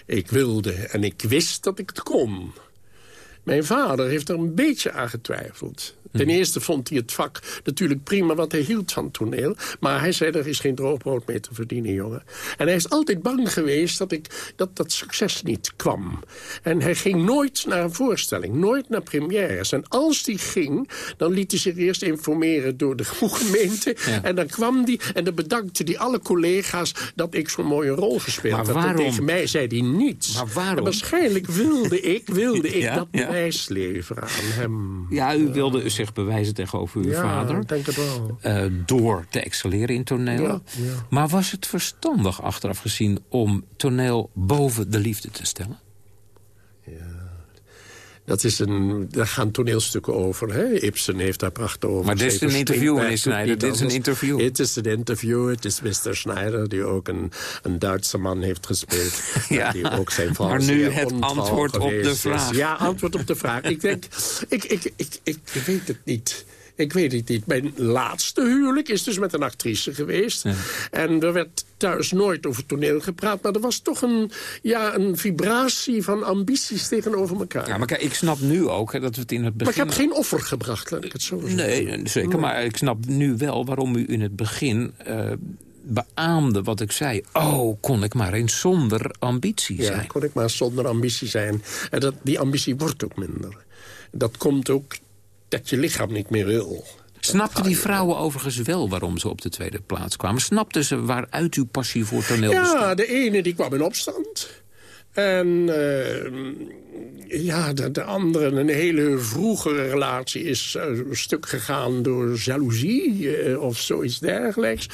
ik wilde en ik wist dat ik het kon. Mijn vader heeft er een beetje aan getwijfeld. Ten eerste vond hij het vak natuurlijk prima, want hij hield van toneel. Maar hij zei, er is geen droogbrood mee te verdienen, jongen. En hij is altijd bang geweest dat, ik, dat dat succes niet kwam. En hij ging nooit naar een voorstelling, nooit naar premières. En als hij ging, dan liet hij zich eerst informeren door de gemeente. Ja. En dan kwam hij en dan bedankte hij alle collega's... dat ik zo'n mooie rol gespeeld had. Waarom? tegen mij zei hij niets. Maar waarom? En waarschijnlijk wilde ik, wilde ik Ja, dat ja. bewijs leveren aan hem. Ja, u wilde zich bewijzen tegenover uw Ja, vader... ik denk het wel. eh, door te excelleren in toneel. Ja, ja. Maar was het verstandig, achteraf gezien... om toneel boven de liefde te stellen? Dat is een, daar gaan toneelstukken over. Hè? Ibsen heeft daar prachtig over Maar dit is een interview, meneer Schneider. Dit is een interview. Het is een interview. Het is Mr. Schneider, die ook een, een Duitse man heeft gespeeld. Ja, die ook zijn vrouw maar nu het antwoord op de is. vraag. Ja, antwoord op de vraag. ik denk, ik, ik, ik, ik, weet het niet. Ik weet het niet. Mijn laatste huwelijk is dus met een actrice geweest. En er werd thuis nooit over toneel gepraat. Maar er was toch een, ja, een vibratie van ambities tegenover elkaar. Ja, maar kijk, ik snap nu ook hè, dat we het in het Maar begin... ik heb geen offer gebracht, laat ik het zo zeggen. Nee, zeker. Maar ik snap nu wel waarom u in het begin eh, beaamde wat ik zei. Oh, kon ik maar eens zonder ambitie Ja, zijn. kon ik maar zonder ambitie zijn. En dat, die ambitie wordt ook minder. Dat komt ook dat je lichaam niet meer wil. Snapten die vrouwen overigens wel waarom ze op de tweede plaats kwamen? Snapten ze waaruit uw passie voor toneel Ja, bestaat? de ene die kwam in opstand. En eh, ja, de, de andere, een hele vroege relatie is een stuk gegaan door jaloezie eh, of zoiets dergelijks.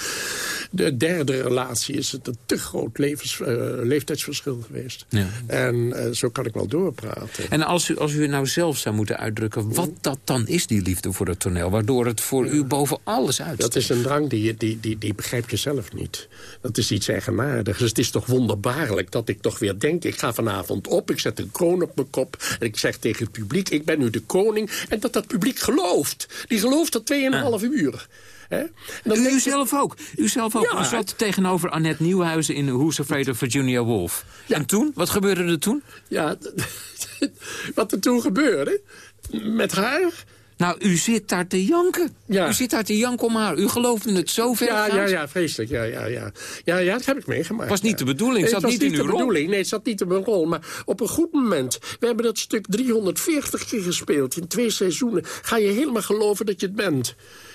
De derde relatie is het een te groot levens, leeftijdsverschil geweest. Ja. En zo kan ik wel doorpraten. En als u, als u nou zelf zou moeten uitdrukken wat dat dan is, die liefde voor het toneel... waardoor het voor u boven alles uitsteekt. Dat is een drang die, je- die, die, die begrijp je zelf niet. Dat is iets eigenaardigs. Dus het is toch wonderbaarlijk dat ik toch weer denk... ik ga vanavond op, ik zet een kroon op mijn kop... en ik zeg tegen het publiek, ik ben nu de koning... en dat dat publiek gelooft. Die gelooft dat 2,5 uur. Hè? En dan U, u zelf ook. U zelf ook. Ja, u zat tegenover Annette Nieuwhuizen in Who's Afraid of Virginia Woolf. Ja. En toen? Wat gebeurde er toen? Ja, wat er toen gebeurde met haar... Nou, u zit daar te janken. Ja. U zit daar te janken om haar. U geloofde het zo ver Ja, ja, ja, vreselijk. Ja, ja, ja. Ja, ja, dat heb ik meegemaakt. Was niet de bedoeling, Nee, zat het was niet in de uw rol. bedoeling. Nee, het zat niet in mijn rol. Maar op een goed moment. We hebben dat stuk 340 keer gespeeld. In twee seizoenen. Ga je helemaal geloven dat je het bent.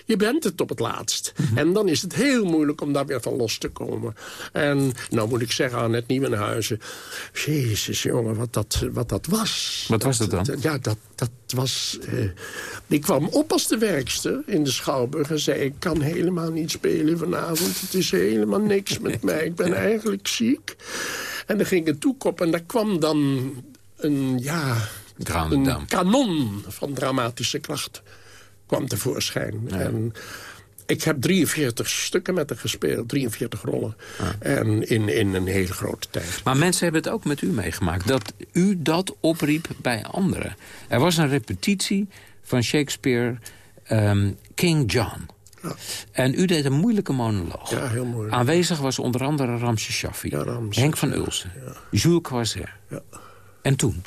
Je bent het op het laatst. Mhm. En dan is het heel moeilijk om daar weer van los te komen. En nou moet ik zeggen aan het Nieuwenhuizen... Jezus, jongen, wat dat, wat dat was. Wat was dat dan? Ja, dat, dat was... eh, ik kwam op als de werkster in de Schouwburg en zei... ik kan helemaal niet spelen vanavond. Het is helemaal niks met mij. Ik ben eigenlijk ziek. En dan ging ik een toekop en daar kwam dan een, ja, een kanon van dramatische kracht kwam tevoorschijn. En ik heb 43 stukken met haar gespeeld, 43 rollen. En in, in een hele grote tijd. Maar mensen hebben het ook met u meegemaakt. Dat u dat opriep bij anderen. Er was een repetitie van Shakespeare ehm, King John. Ja. En u deed een moeilijke monoloog. Ja, heel moeilijk. Aanwezig was onder andere Ramses Shaffi, ja, Henk van Ulsen, ja. Jules Croiset. Ja. En toen?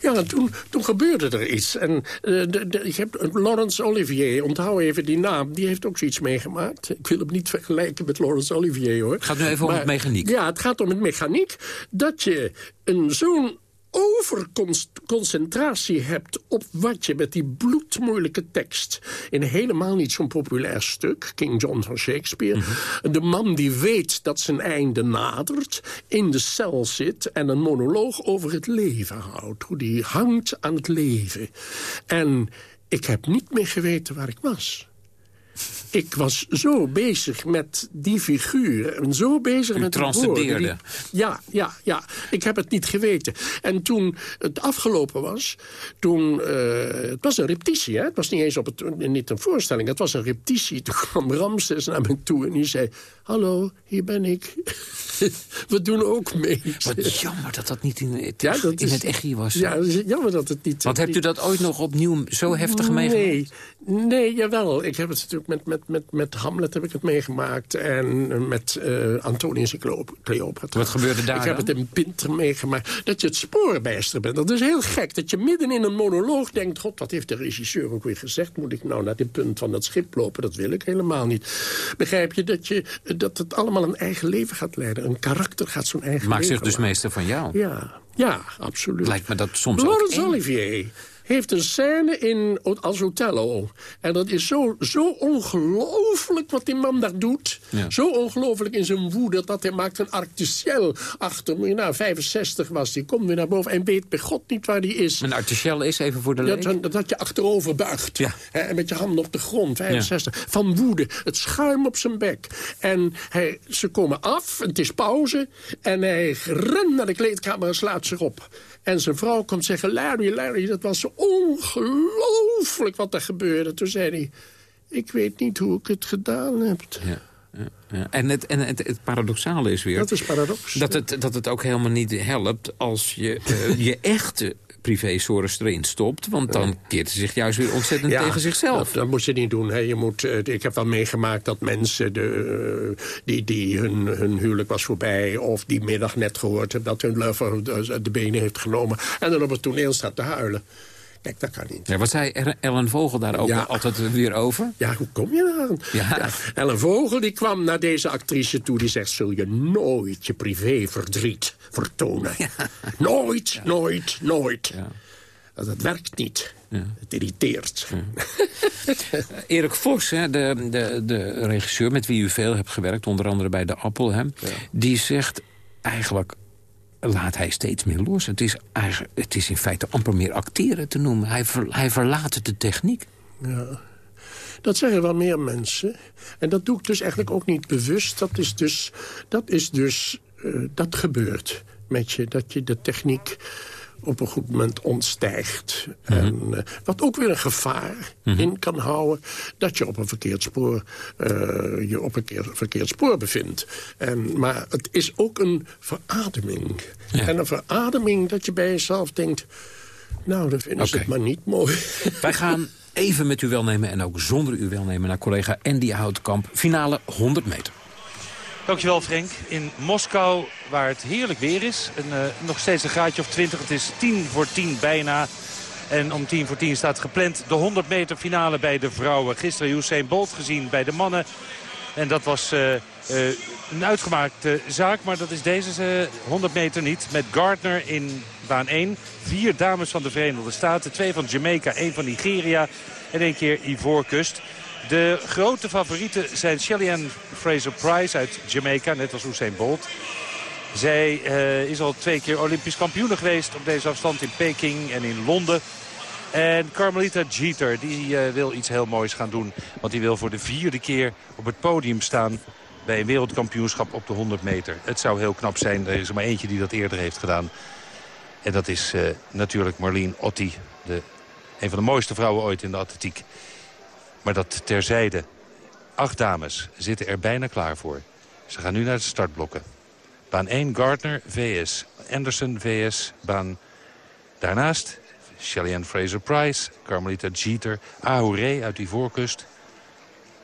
Ja, toen, toen gebeurde er iets. En uh, de, de, ik heb Laurence Olivier, onthoud even die naam... die heeft ook zoiets meegemaakt. Ik wil hem niet vergelijken met Laurence Olivier, hoor. Het gaat nu even om het mechaniek. Ja, het gaat om het mechaniek. Dat je een zo'n overconcentratie hebt op wat je met die bloedmoeilijke tekst... in helemaal niet zo'n populair stuk, King John van Shakespeare... Mhm. de man die weet dat zijn einde nadert, in de cel zit... en een monoloog over het leven houdt, hoe die hangt aan het leven. En ik heb niet meer geweten waar ik was ik was zo bezig met die figuur. En zo bezig met de woorden. ja, ja, ja. Ik heb het niet geweten. En toen het afgelopen was... Toen, uh, het was een repetitie, hè? Het was niet eens op het, niet een voorstelling. Het was een repetitie. Toen kwam Ramses naar me toe en die zei... Hallo, hier ben ik. We doen ook mee. Wat jammer dat dat niet in het, ja, dat in het echt hier was. Ja, jammer dat het niet... Want hebt u dat ooit nog opnieuw zo heftig meegemaakt? Nee, nee, jawel. Ik heb het natuurlijk met, met, met, met Hamlet heb ik het meegemaakt. En met uh, Antonius en Cleopatra. Wat gebeurde daar Ik heb het in Pinter meegemaakt. Dat je het spoorbijster bent. Dat is heel gek. Dat je midden in een monoloog denkt... God, wat heeft de regisseur ook weer gezegd? Moet ik nou naar dit punt van dat schip lopen? Dat wil ik helemaal niet. Begrijp je dat, je, dat het allemaal een eigen leven gaat leiden? Een karakter gaat zo'n eigen Maakt leven zich dus meester van jou? Ja, ja, absoluut. Lijkt me dat soms Laurence Olivier heeft een scène in, als Othello. En dat is zo, zo ongelooflijk wat die man daar doet. Zo ongelooflijk in zijn woede dat hij maakt een artificiel achter. Nou, 65 was die, komt weer naar boven en weet bij God niet waar die is. Een artificiel is, even voor de leek? Dat, dat je achterover buigt. Ja. Hè, en met je handen op de grond, 65. Van woede, het schuim op zijn bek. En hij, ze komen af, het is pauze. En hij rent naar de kleedkamer en slaat zich op. En zijn vrouw komt zeggen, Larry, Larry, dat was zo ongelooflijk wat er gebeurde. Toen zei hij, ik weet niet hoe ik het gedaan heb. Ja. Ja, En, het, en het, het, paradoxale is weer... Dat is paradox. Dat het, dat het ook helemaal niet helpt als je uh, je echte privézorg erin stopt. Want dan keert ze zich juist weer ontzettend tegen zichzelf. Dat, dat, moet je niet doen. Hè. Je moet, uh, ik heb wel meegemaakt dat mensen de, uh, die, die hun, hun huwelijk was voorbij... of die middag net gehoord hebben dat hun lover de, de benen heeft genomen... en dan op het toneel staat te huilen. Kijk, dat kan niet. Ja, wat zei Ellen Vogel daar ook altijd weer over? Ja, hoe kom je daar aan? Ja. Ellen Vogel die kwam naar deze actrice toe. Die zegt, zul je nooit je privéverdriet vertonen. Nooit, nooit, nooit. Dat werkt niet. Het irriteert. Erik Vos, hè, de, de, de regisseur met wie u veel hebt gewerkt... onder andere bij De Appel, hè, die zegt eigenlijk laat hij steeds meer los. Het is, het is in feite amper meer acteren te noemen. Hij, hij verlaat de techniek. Ja. Dat zeggen wel meer mensen. En dat doe ik dus eigenlijk ook niet bewust. Dat is dus... Dat, is dus, uh, dat gebeurt met je. Dat je de techniek op een goed moment ontstijgt. Mhm. en, uh, wat ook weer een gevaar mhm. in kan houden... dat je op een verkeerd spoor, uh, je op een verkeerd spoor bevindt. En, maar het is ook een verademing. En een verademing dat je bij jezelf denkt... nou, dan vinden ze het maar niet mooi. Wij gaan even met u welnemen en ook zonder u welnemen... naar collega Andy Houtkamp, finale 100 meter. Dankjewel Frank. In Moskou, waar het heerlijk weer is. En, uh, nog steeds een graadje of 20. Het is 10 voor 10 bijna. En om 10 voor 10 staat gepland de 100 meter finale bij de vrouwen. Gisteren Usain Bolt gezien bij de mannen. En dat was uh, uh, een uitgemaakte zaak. Maar dat is deze 100 meter niet. Met Gardner in baan 1. Vier dames van de Verenigde Staten. Twee van Jamaica, één van Nigeria. En één keer Ivoorkust. De grote favorieten zijn Shelly-Ann Fraser-Price uit Jamaica, net als Usain Bolt. Zij uh, is al twee keer Olympisch kampioen geweest op deze afstand in Peking en in Londen. En Carmelita Jeter, die uh, wil iets heel moois gaan doen. Want die wil voor de vierde keer op het podium staan bij een wereldkampioenschap op de 100 meter. Het zou heel knap zijn, er is er maar eentje die dat eerder heeft gedaan. En dat is uh, natuurlijk Marlene Otti. De, een van de mooiste vrouwen ooit in de atletiek. Maar dat terzijde. Acht dames zitten er bijna klaar voor. Ze gaan nu naar de startblokken. Baan 1 Gardner, VS. Anderson, VS. Baan daarnaast Shelly Fraser-Price, Carmelita Jeter, Ahouré uit Ivoorkust.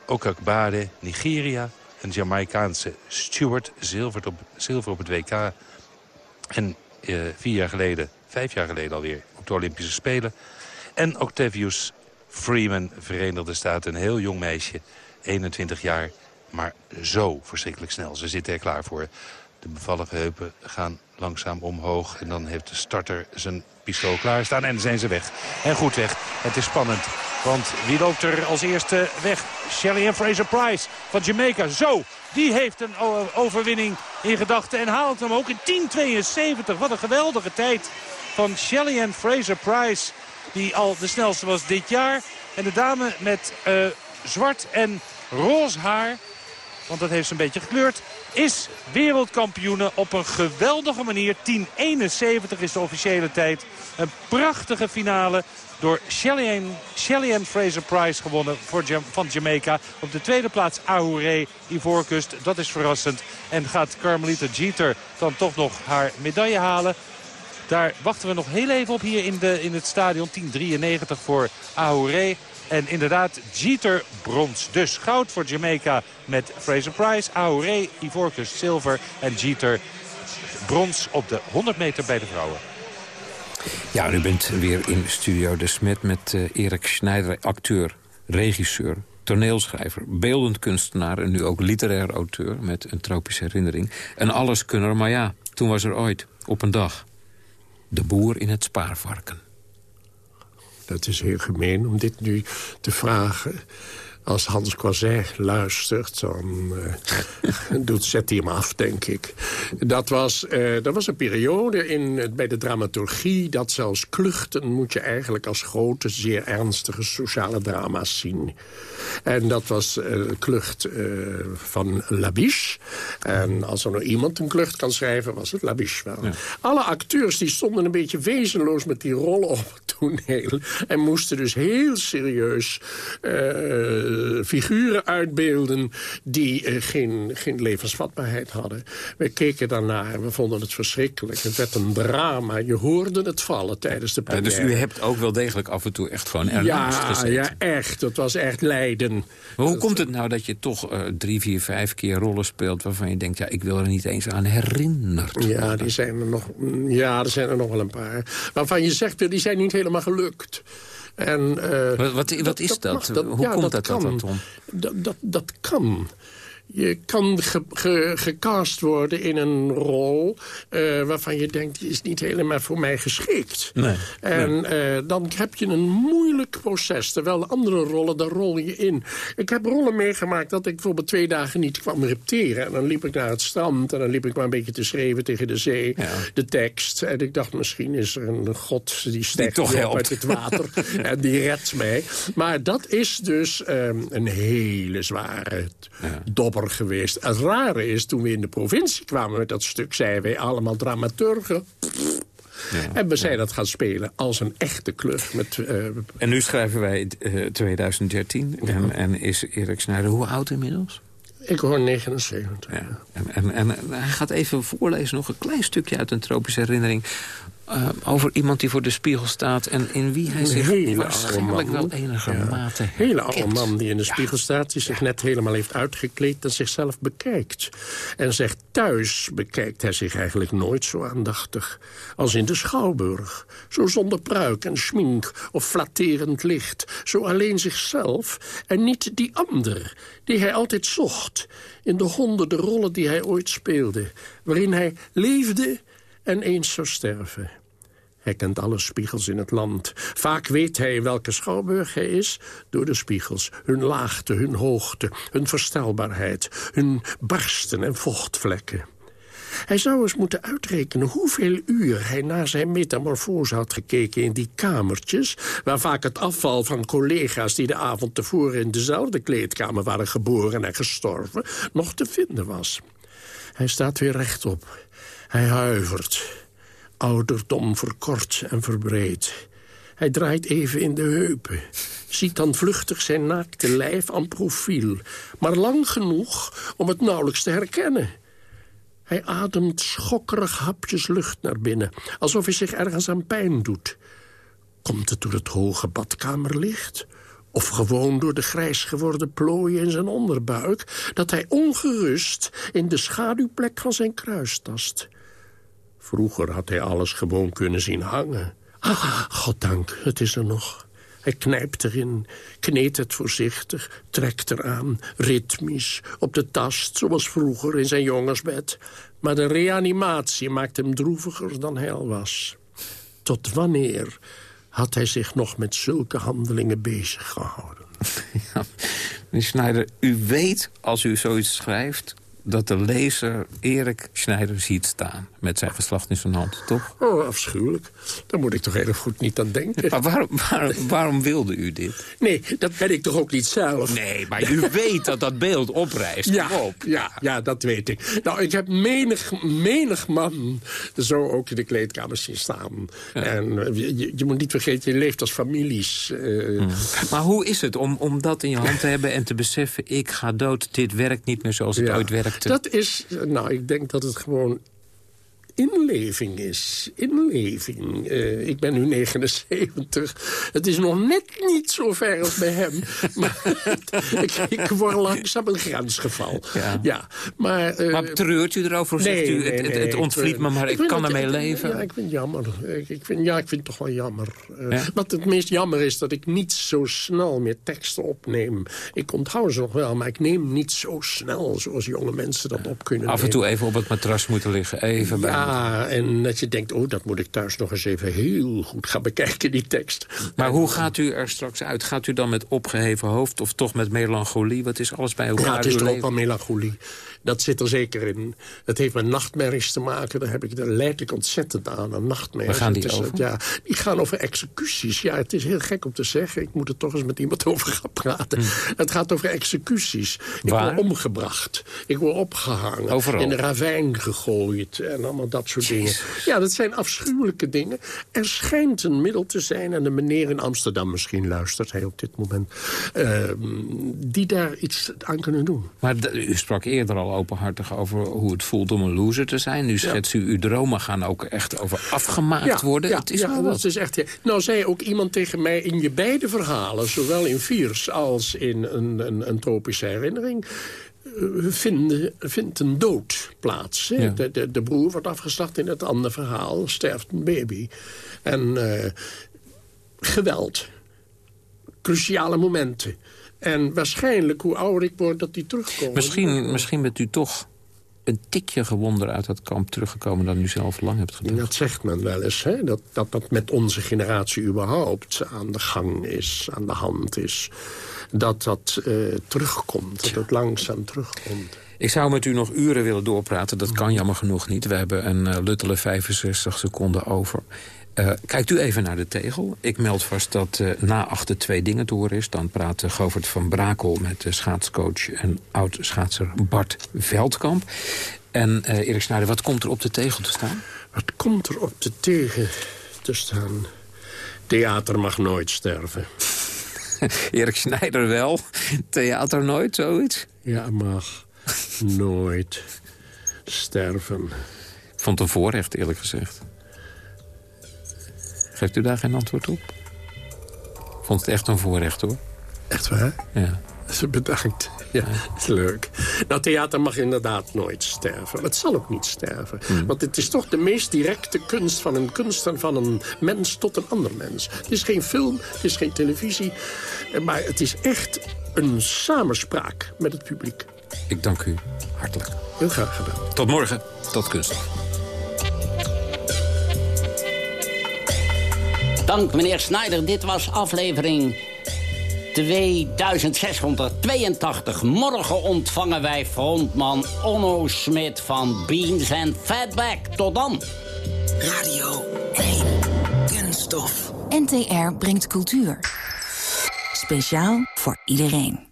Okakbade, Nigeria. Een Jamaicaanse Stewart, zilver op, zilver op het WK. En eh, vier jaar geleden, vijf jaar geleden alweer, op de Olympische Spelen. En Octavius Freeman, Verenigde Staten, een heel jong meisje, 21 jaar. Maar zo verschrikkelijk snel. Ze zitten er klaar voor. De bevallige heupen gaan langzaam omhoog. En dan heeft de starter zijn pistool klaarstaan en zijn ze weg. En goed weg. Het is spannend. Want wie loopt er als eerste weg? Shelly en Fraser Price van Jamaica. Zo, die heeft een overwinning in gedachten en haalt hem ook in 10.72. Wat een geweldige tijd van Shelly en Fraser Price. Die al de snelste was dit jaar. En de dame met uh, zwart en roze haar want dat heeft ze een beetje gekleurd, is wereldkampioene op een geweldige manier. 10.71 is de officiële tijd. Een prachtige finale door Shelly Ann Fraser Price gewonnen voor van Jamaica. Op de tweede plaats Ahouré, Ivoorkust. Dat is verrassend. En gaat Carmelita Jeter dan toch nog haar medaille halen. Daar wachten we nog heel even op hier in, de, in het stadion. 10.93 voor Ahouré. En inderdaad, Jeter brons. Dus goud voor Jamaica met Fraser Price, Aure, Ivorcus zilver en Jeter brons op de 100 meter bij de vrouwen. Ja, u bent weer in Studio De Smet met uh, Erik Schneider, acteur, regisseur, toneelschrijver, beeldend kunstenaar... en nu ook literair auteur met een tropische herinnering. Een alleskunner, maar ja, toen was er ooit, op een dag... de boer in het spaarvarken. Dat is heel gemeen om dit nu te vragen als Hans Croiset luistert, dan uh, doet, zet hij hem af, denk ik. Dat was, uh, dat was een periode in, bij de dramaturgie... dat zelfs kluchten moet je eigenlijk als grote, zeer ernstige sociale drama's zien. En dat was uh, klucht van Labiche. En als er nog iemand een klucht kan schrijven, was het Labiche wel. Alle acteurs die stonden een beetje wezenloos met die rollen op het toneel... en moesten dus heel serieus eh, figuren uitbeelden die uh, geen, geen levensvatbaarheid hadden. We keken daarnaar, we vonden het verschrikkelijk. Het werd een drama, je hoorde het vallen tijdens de première. dus u hebt ook wel degelijk af en toe echt gewoon ernaast ja, gezeten? Ja, echt. Het was echt lijden. Maar hoe komt het nou dat je toch uh, drie, vier, vijf keer rollen speelt... waarvan je denkt, ja, ik wil er niet eens aan herinnerd Ja, die zijn er nog, ja, er zijn er nog wel een paar. Waarvan je zegt, die zijn niet helemaal gelukt. En, uh, wat, wat, wat, is dat? dat? Hoe ja, komt dat, dat, dat, dat, dat, dat kan. Je kan ge, gecast worden in een rol uh, waarvan je denkt... die is niet helemaal voor mij geschikt. Nee, en nee. Uh, dan heb je een moeilijk proces. Terwijl andere rollen, daar rol je in. Ik heb rollen meegemaakt dat ik bijvoorbeeld twee dagen niet kwam repteren. En dan liep ik naar het strand en dan liep ik maar een beetje te schreeuwen tegen de zee. Ja. De tekst. En ik dacht, misschien is er een god die stijgt die toch uit het water. en die redt mij. Maar dat is dus um, een hele zware ja. dobber geweest. Het rare is, toen we in de provincie kwamen met dat stuk... zeiden wij allemaal dramaturgen... Ja, en we zijn ja. dat gaan spelen als een echte club. Met, uh, en nu schrijven wij uh, 2013. Ja. En, en, is Erik Snijder hoe oud inmiddels? Ik hoor 79. Ja. En, en, en, hij gaat even voorlezen nog een klein stukje uit een tropische herinnering... Uh, over iemand die voor de spiegel staat... en in wie hij zich hele waarschijnlijk wel enige ja. mate hele oude man die in de spiegel staat... die zich net helemaal heeft uitgekleed en zichzelf bekijkt. En zegt thuis bekijkt hij zich eigenlijk nooit zo aandachtig... als in de Schouwburg. Zo zonder pruik en schmink of flatterend licht. Zo alleen zichzelf en niet die ander die hij altijd zocht... in de honderden rollen die hij ooit speelde... waarin hij leefde en eens zou sterven. Hij kent alle spiegels in het land. Vaak weet hij welke schouwburg hij is door de spiegels. Hun laagte, hun hoogte, hun verstelbaarheid, hun barsten en vochtvlekken. Hij zou eens moeten uitrekenen hoeveel uur hij na zijn metamorfose had gekeken in die kamertjes... waar vaak het afval van collega's die de avond tevoren in dezelfde kleedkamer waren geboren en gestorven... nog te vinden was. Hij staat weer rechtop. Hij huivert. Ouderdom verkort en verbreed. Hij draait even in de heupen. Ziet dan vluchtig zijn naakte lijf aan profiel. Maar lang genoeg om het nauwelijks te herkennen. Hij ademt schokkerig hapjes lucht naar binnen. Alsof hij zich ergens aan pijn doet. Komt het door het hoge badkamerlicht? Of gewoon door de grijs geworden plooien in zijn onderbuik... dat hij ongerust in de schaduwplek van zijn kruis tast. Vroeger had hij alles gewoon kunnen zien hangen. Ah, goddank, het is er nog. Hij knijpt erin, kneedt het voorzichtig, trekt eraan, ritmisch, op de tast, zoals vroeger in zijn jongensbed. Maar de reanimatie maakt hem droeviger dan hij al was. Tot wanneer had hij zich nog met zulke handelingen bezig gehouden? Ja, meneer Schneider, u weet als u zoiets schrijft dat de lezer Erik Schneider ziet staan... met zijn geslacht in zijn hand, toch? Oh, afschuwelijk. Daar moet ik toch erg goed niet aan denken. Maar waarom, waarom, waarom wilde u dit? Nee, dat ben ik toch ook niet zelf? Nee, maar u weet dat dat beeld oprijst. Ja, op. ja, ja, dat weet ik. Nou, ik heb menig, menig man zo ook in de kleedkamer zien staan. En eh, je, je, moet niet vergeten, je leeft als families. Uh... Maar hoe is het om, om dat in je hand te hebben en te beseffen... ik ga dood, dit werkt niet meer zoals het Ja. ooit Dat is, nou, ik denk dat het gewoon inleving is. Inleving. Eh, ik ben nu 79. Het is nog net niet zo ver als bij hem. maar ik, ik word langzaam een grensgeval. Ja. Ja. maar, Maar treurt u erover of zegt u, het- het- het ontvliet me, maar ik kan ermee leven? Ja, ik vind het jammer. Ik, vind, ja, ik vind het toch wel jammer. Eh, Ja? Wat het meest jammer is, dat ik niet zo snel meer teksten opneem. Ik onthoud ze nog wel, maar ik neem niet zo snel... zoals jonge mensen dat op kunnen Af en toe nemen. even op het matras moeten liggen, even bij Ja, en dat je denkt, oh, dat moet ik thuis nog eens even heel goed gaan bekijken, die tekst. Maar hoe gaat u er straks uit? Gaat u dan met opgeheven hoofd of toch met melancholie? Wat is alles bij elkaar Ja, het is toch ook wel melancholie. Dat zit er zeker in. Het heeft met nachtmerries te maken. Daar, heb ik, leid ik ontzettend aan, aan nachtmerries. Waar gaan die is- over? Ja, die gaan over executies. Ja, het is heel gek om te zeggen. Ik moet er toch eens met iemand over gaan praten. Het gaat over executies. Ik. Waar? word omgebracht. Ik word opgehangen. Overal. In een ravijn gegooid. En allemaal dat soort dingen. Ja, dat zijn afschuwelijke dingen. Er schijnt een middel te zijn. En de meneer in Amsterdam misschien luistert hij op dit moment. ehm, die daar iets aan kunnen doen. Maar u sprak eerder al openhartig over hoe het voelt om een loser te zijn. Nu schetst u, uw dromen gaan ook echt over afgemaakt worden. Ja, het is wel dat is echt... Nou zei ook iemand tegen mij in je beide verhalen... zowel in Viers als in een, een, een tropische herinnering... eh, vinden, vindt een dood plaats. Hè? Ja. De, de, de broer wordt afgeslacht in het andere verhaal. Sterft een baby. En eh, geweld. Cruciale momenten. En waarschijnlijk, hoe ouder ik word, dat die terugkomen. Misschien, misschien bent u toch een tikje gewonder uit dat kamp teruggekomen... dan u zelf lang hebt gedaan. Dat zegt men wel eens, hè? Dat, dat dat met onze generatie überhaupt aan de gang is, aan de hand is. Dat dat eh, terugkomt, dat het langzaam terugkomt. Ik zou met u nog uren willen doorpraten. Dat kan jammer genoeg niet. We hebben een eh, luttele 65 seconden over. Eh, kijkt u even naar de tegel. Ik meld vast dat eh, na achter twee dingen te horen is. Dan praat uh, Govert van Brakel met de schaatscoach... en oud-schaatser Bart Veldkamp. En Erik Snijder, wat komt er op de tegel te staan? Wat komt er op de tegen te staan? Theater mag nooit sterven. Erik Snijder wel. Theater nooit, zoiets? Ja, mag nooit sterven. Ik vond het een voorrecht, eerlijk gezegd. Geeft u daar geen antwoord op? Ik vond het echt een voorrecht, hoor. Echt waar? Ja. Bedankt. Ja, is leuk. Nou, theater mag inderdaad nooit sterven. Het zal ook niet sterven. Hmm. Want het is toch de meest directe kunst van een kunstenaar... van een mens tot een ander mens. Het is geen film, het is geen televisie. Maar het is echt een samenspraak met het publiek. Ik dank u hartelijk. Heel graag gedaan. Tot morgen. Tot kunst. Dank meneer Snijder. Dit was aflevering 2682. Morgen ontvangen wij frontman Onno Smit van Beans and Fatback. Tot dan. Radio 1. Kunststof. NTR brengt cultuur. Speciaal voor iedereen.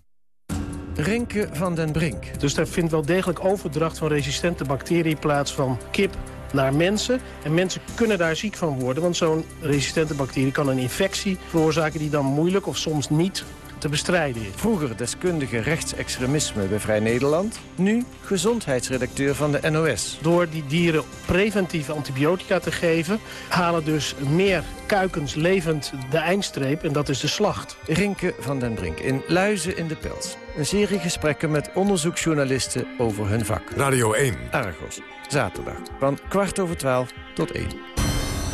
Renke van den Brink. Dus daar vindt wel degelijk overdracht van resistente bacteriën plaats van kip naar mensen. En mensen kunnen daar ziek van worden, want zo'n resistente bacterie kan een infectie veroorzaken die dan moeilijk of soms niet te bestrijden is. Vroeger deskundige rechtsextremisme bij Vrij Nederland. Nu gezondheidsredacteur van de NOS. Door die dieren preventieve antibiotica te geven... halen dus meer kuikens levend de eindstreep en dat is de slacht. Rinke van den Brink in Luizen in de Pels. Een serie gesprekken met onderzoeksjournalisten over hun vak. Radio 1. Argos. Zaterdag van kwart over twaalf tot één.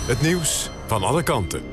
Het nieuws van alle kanten.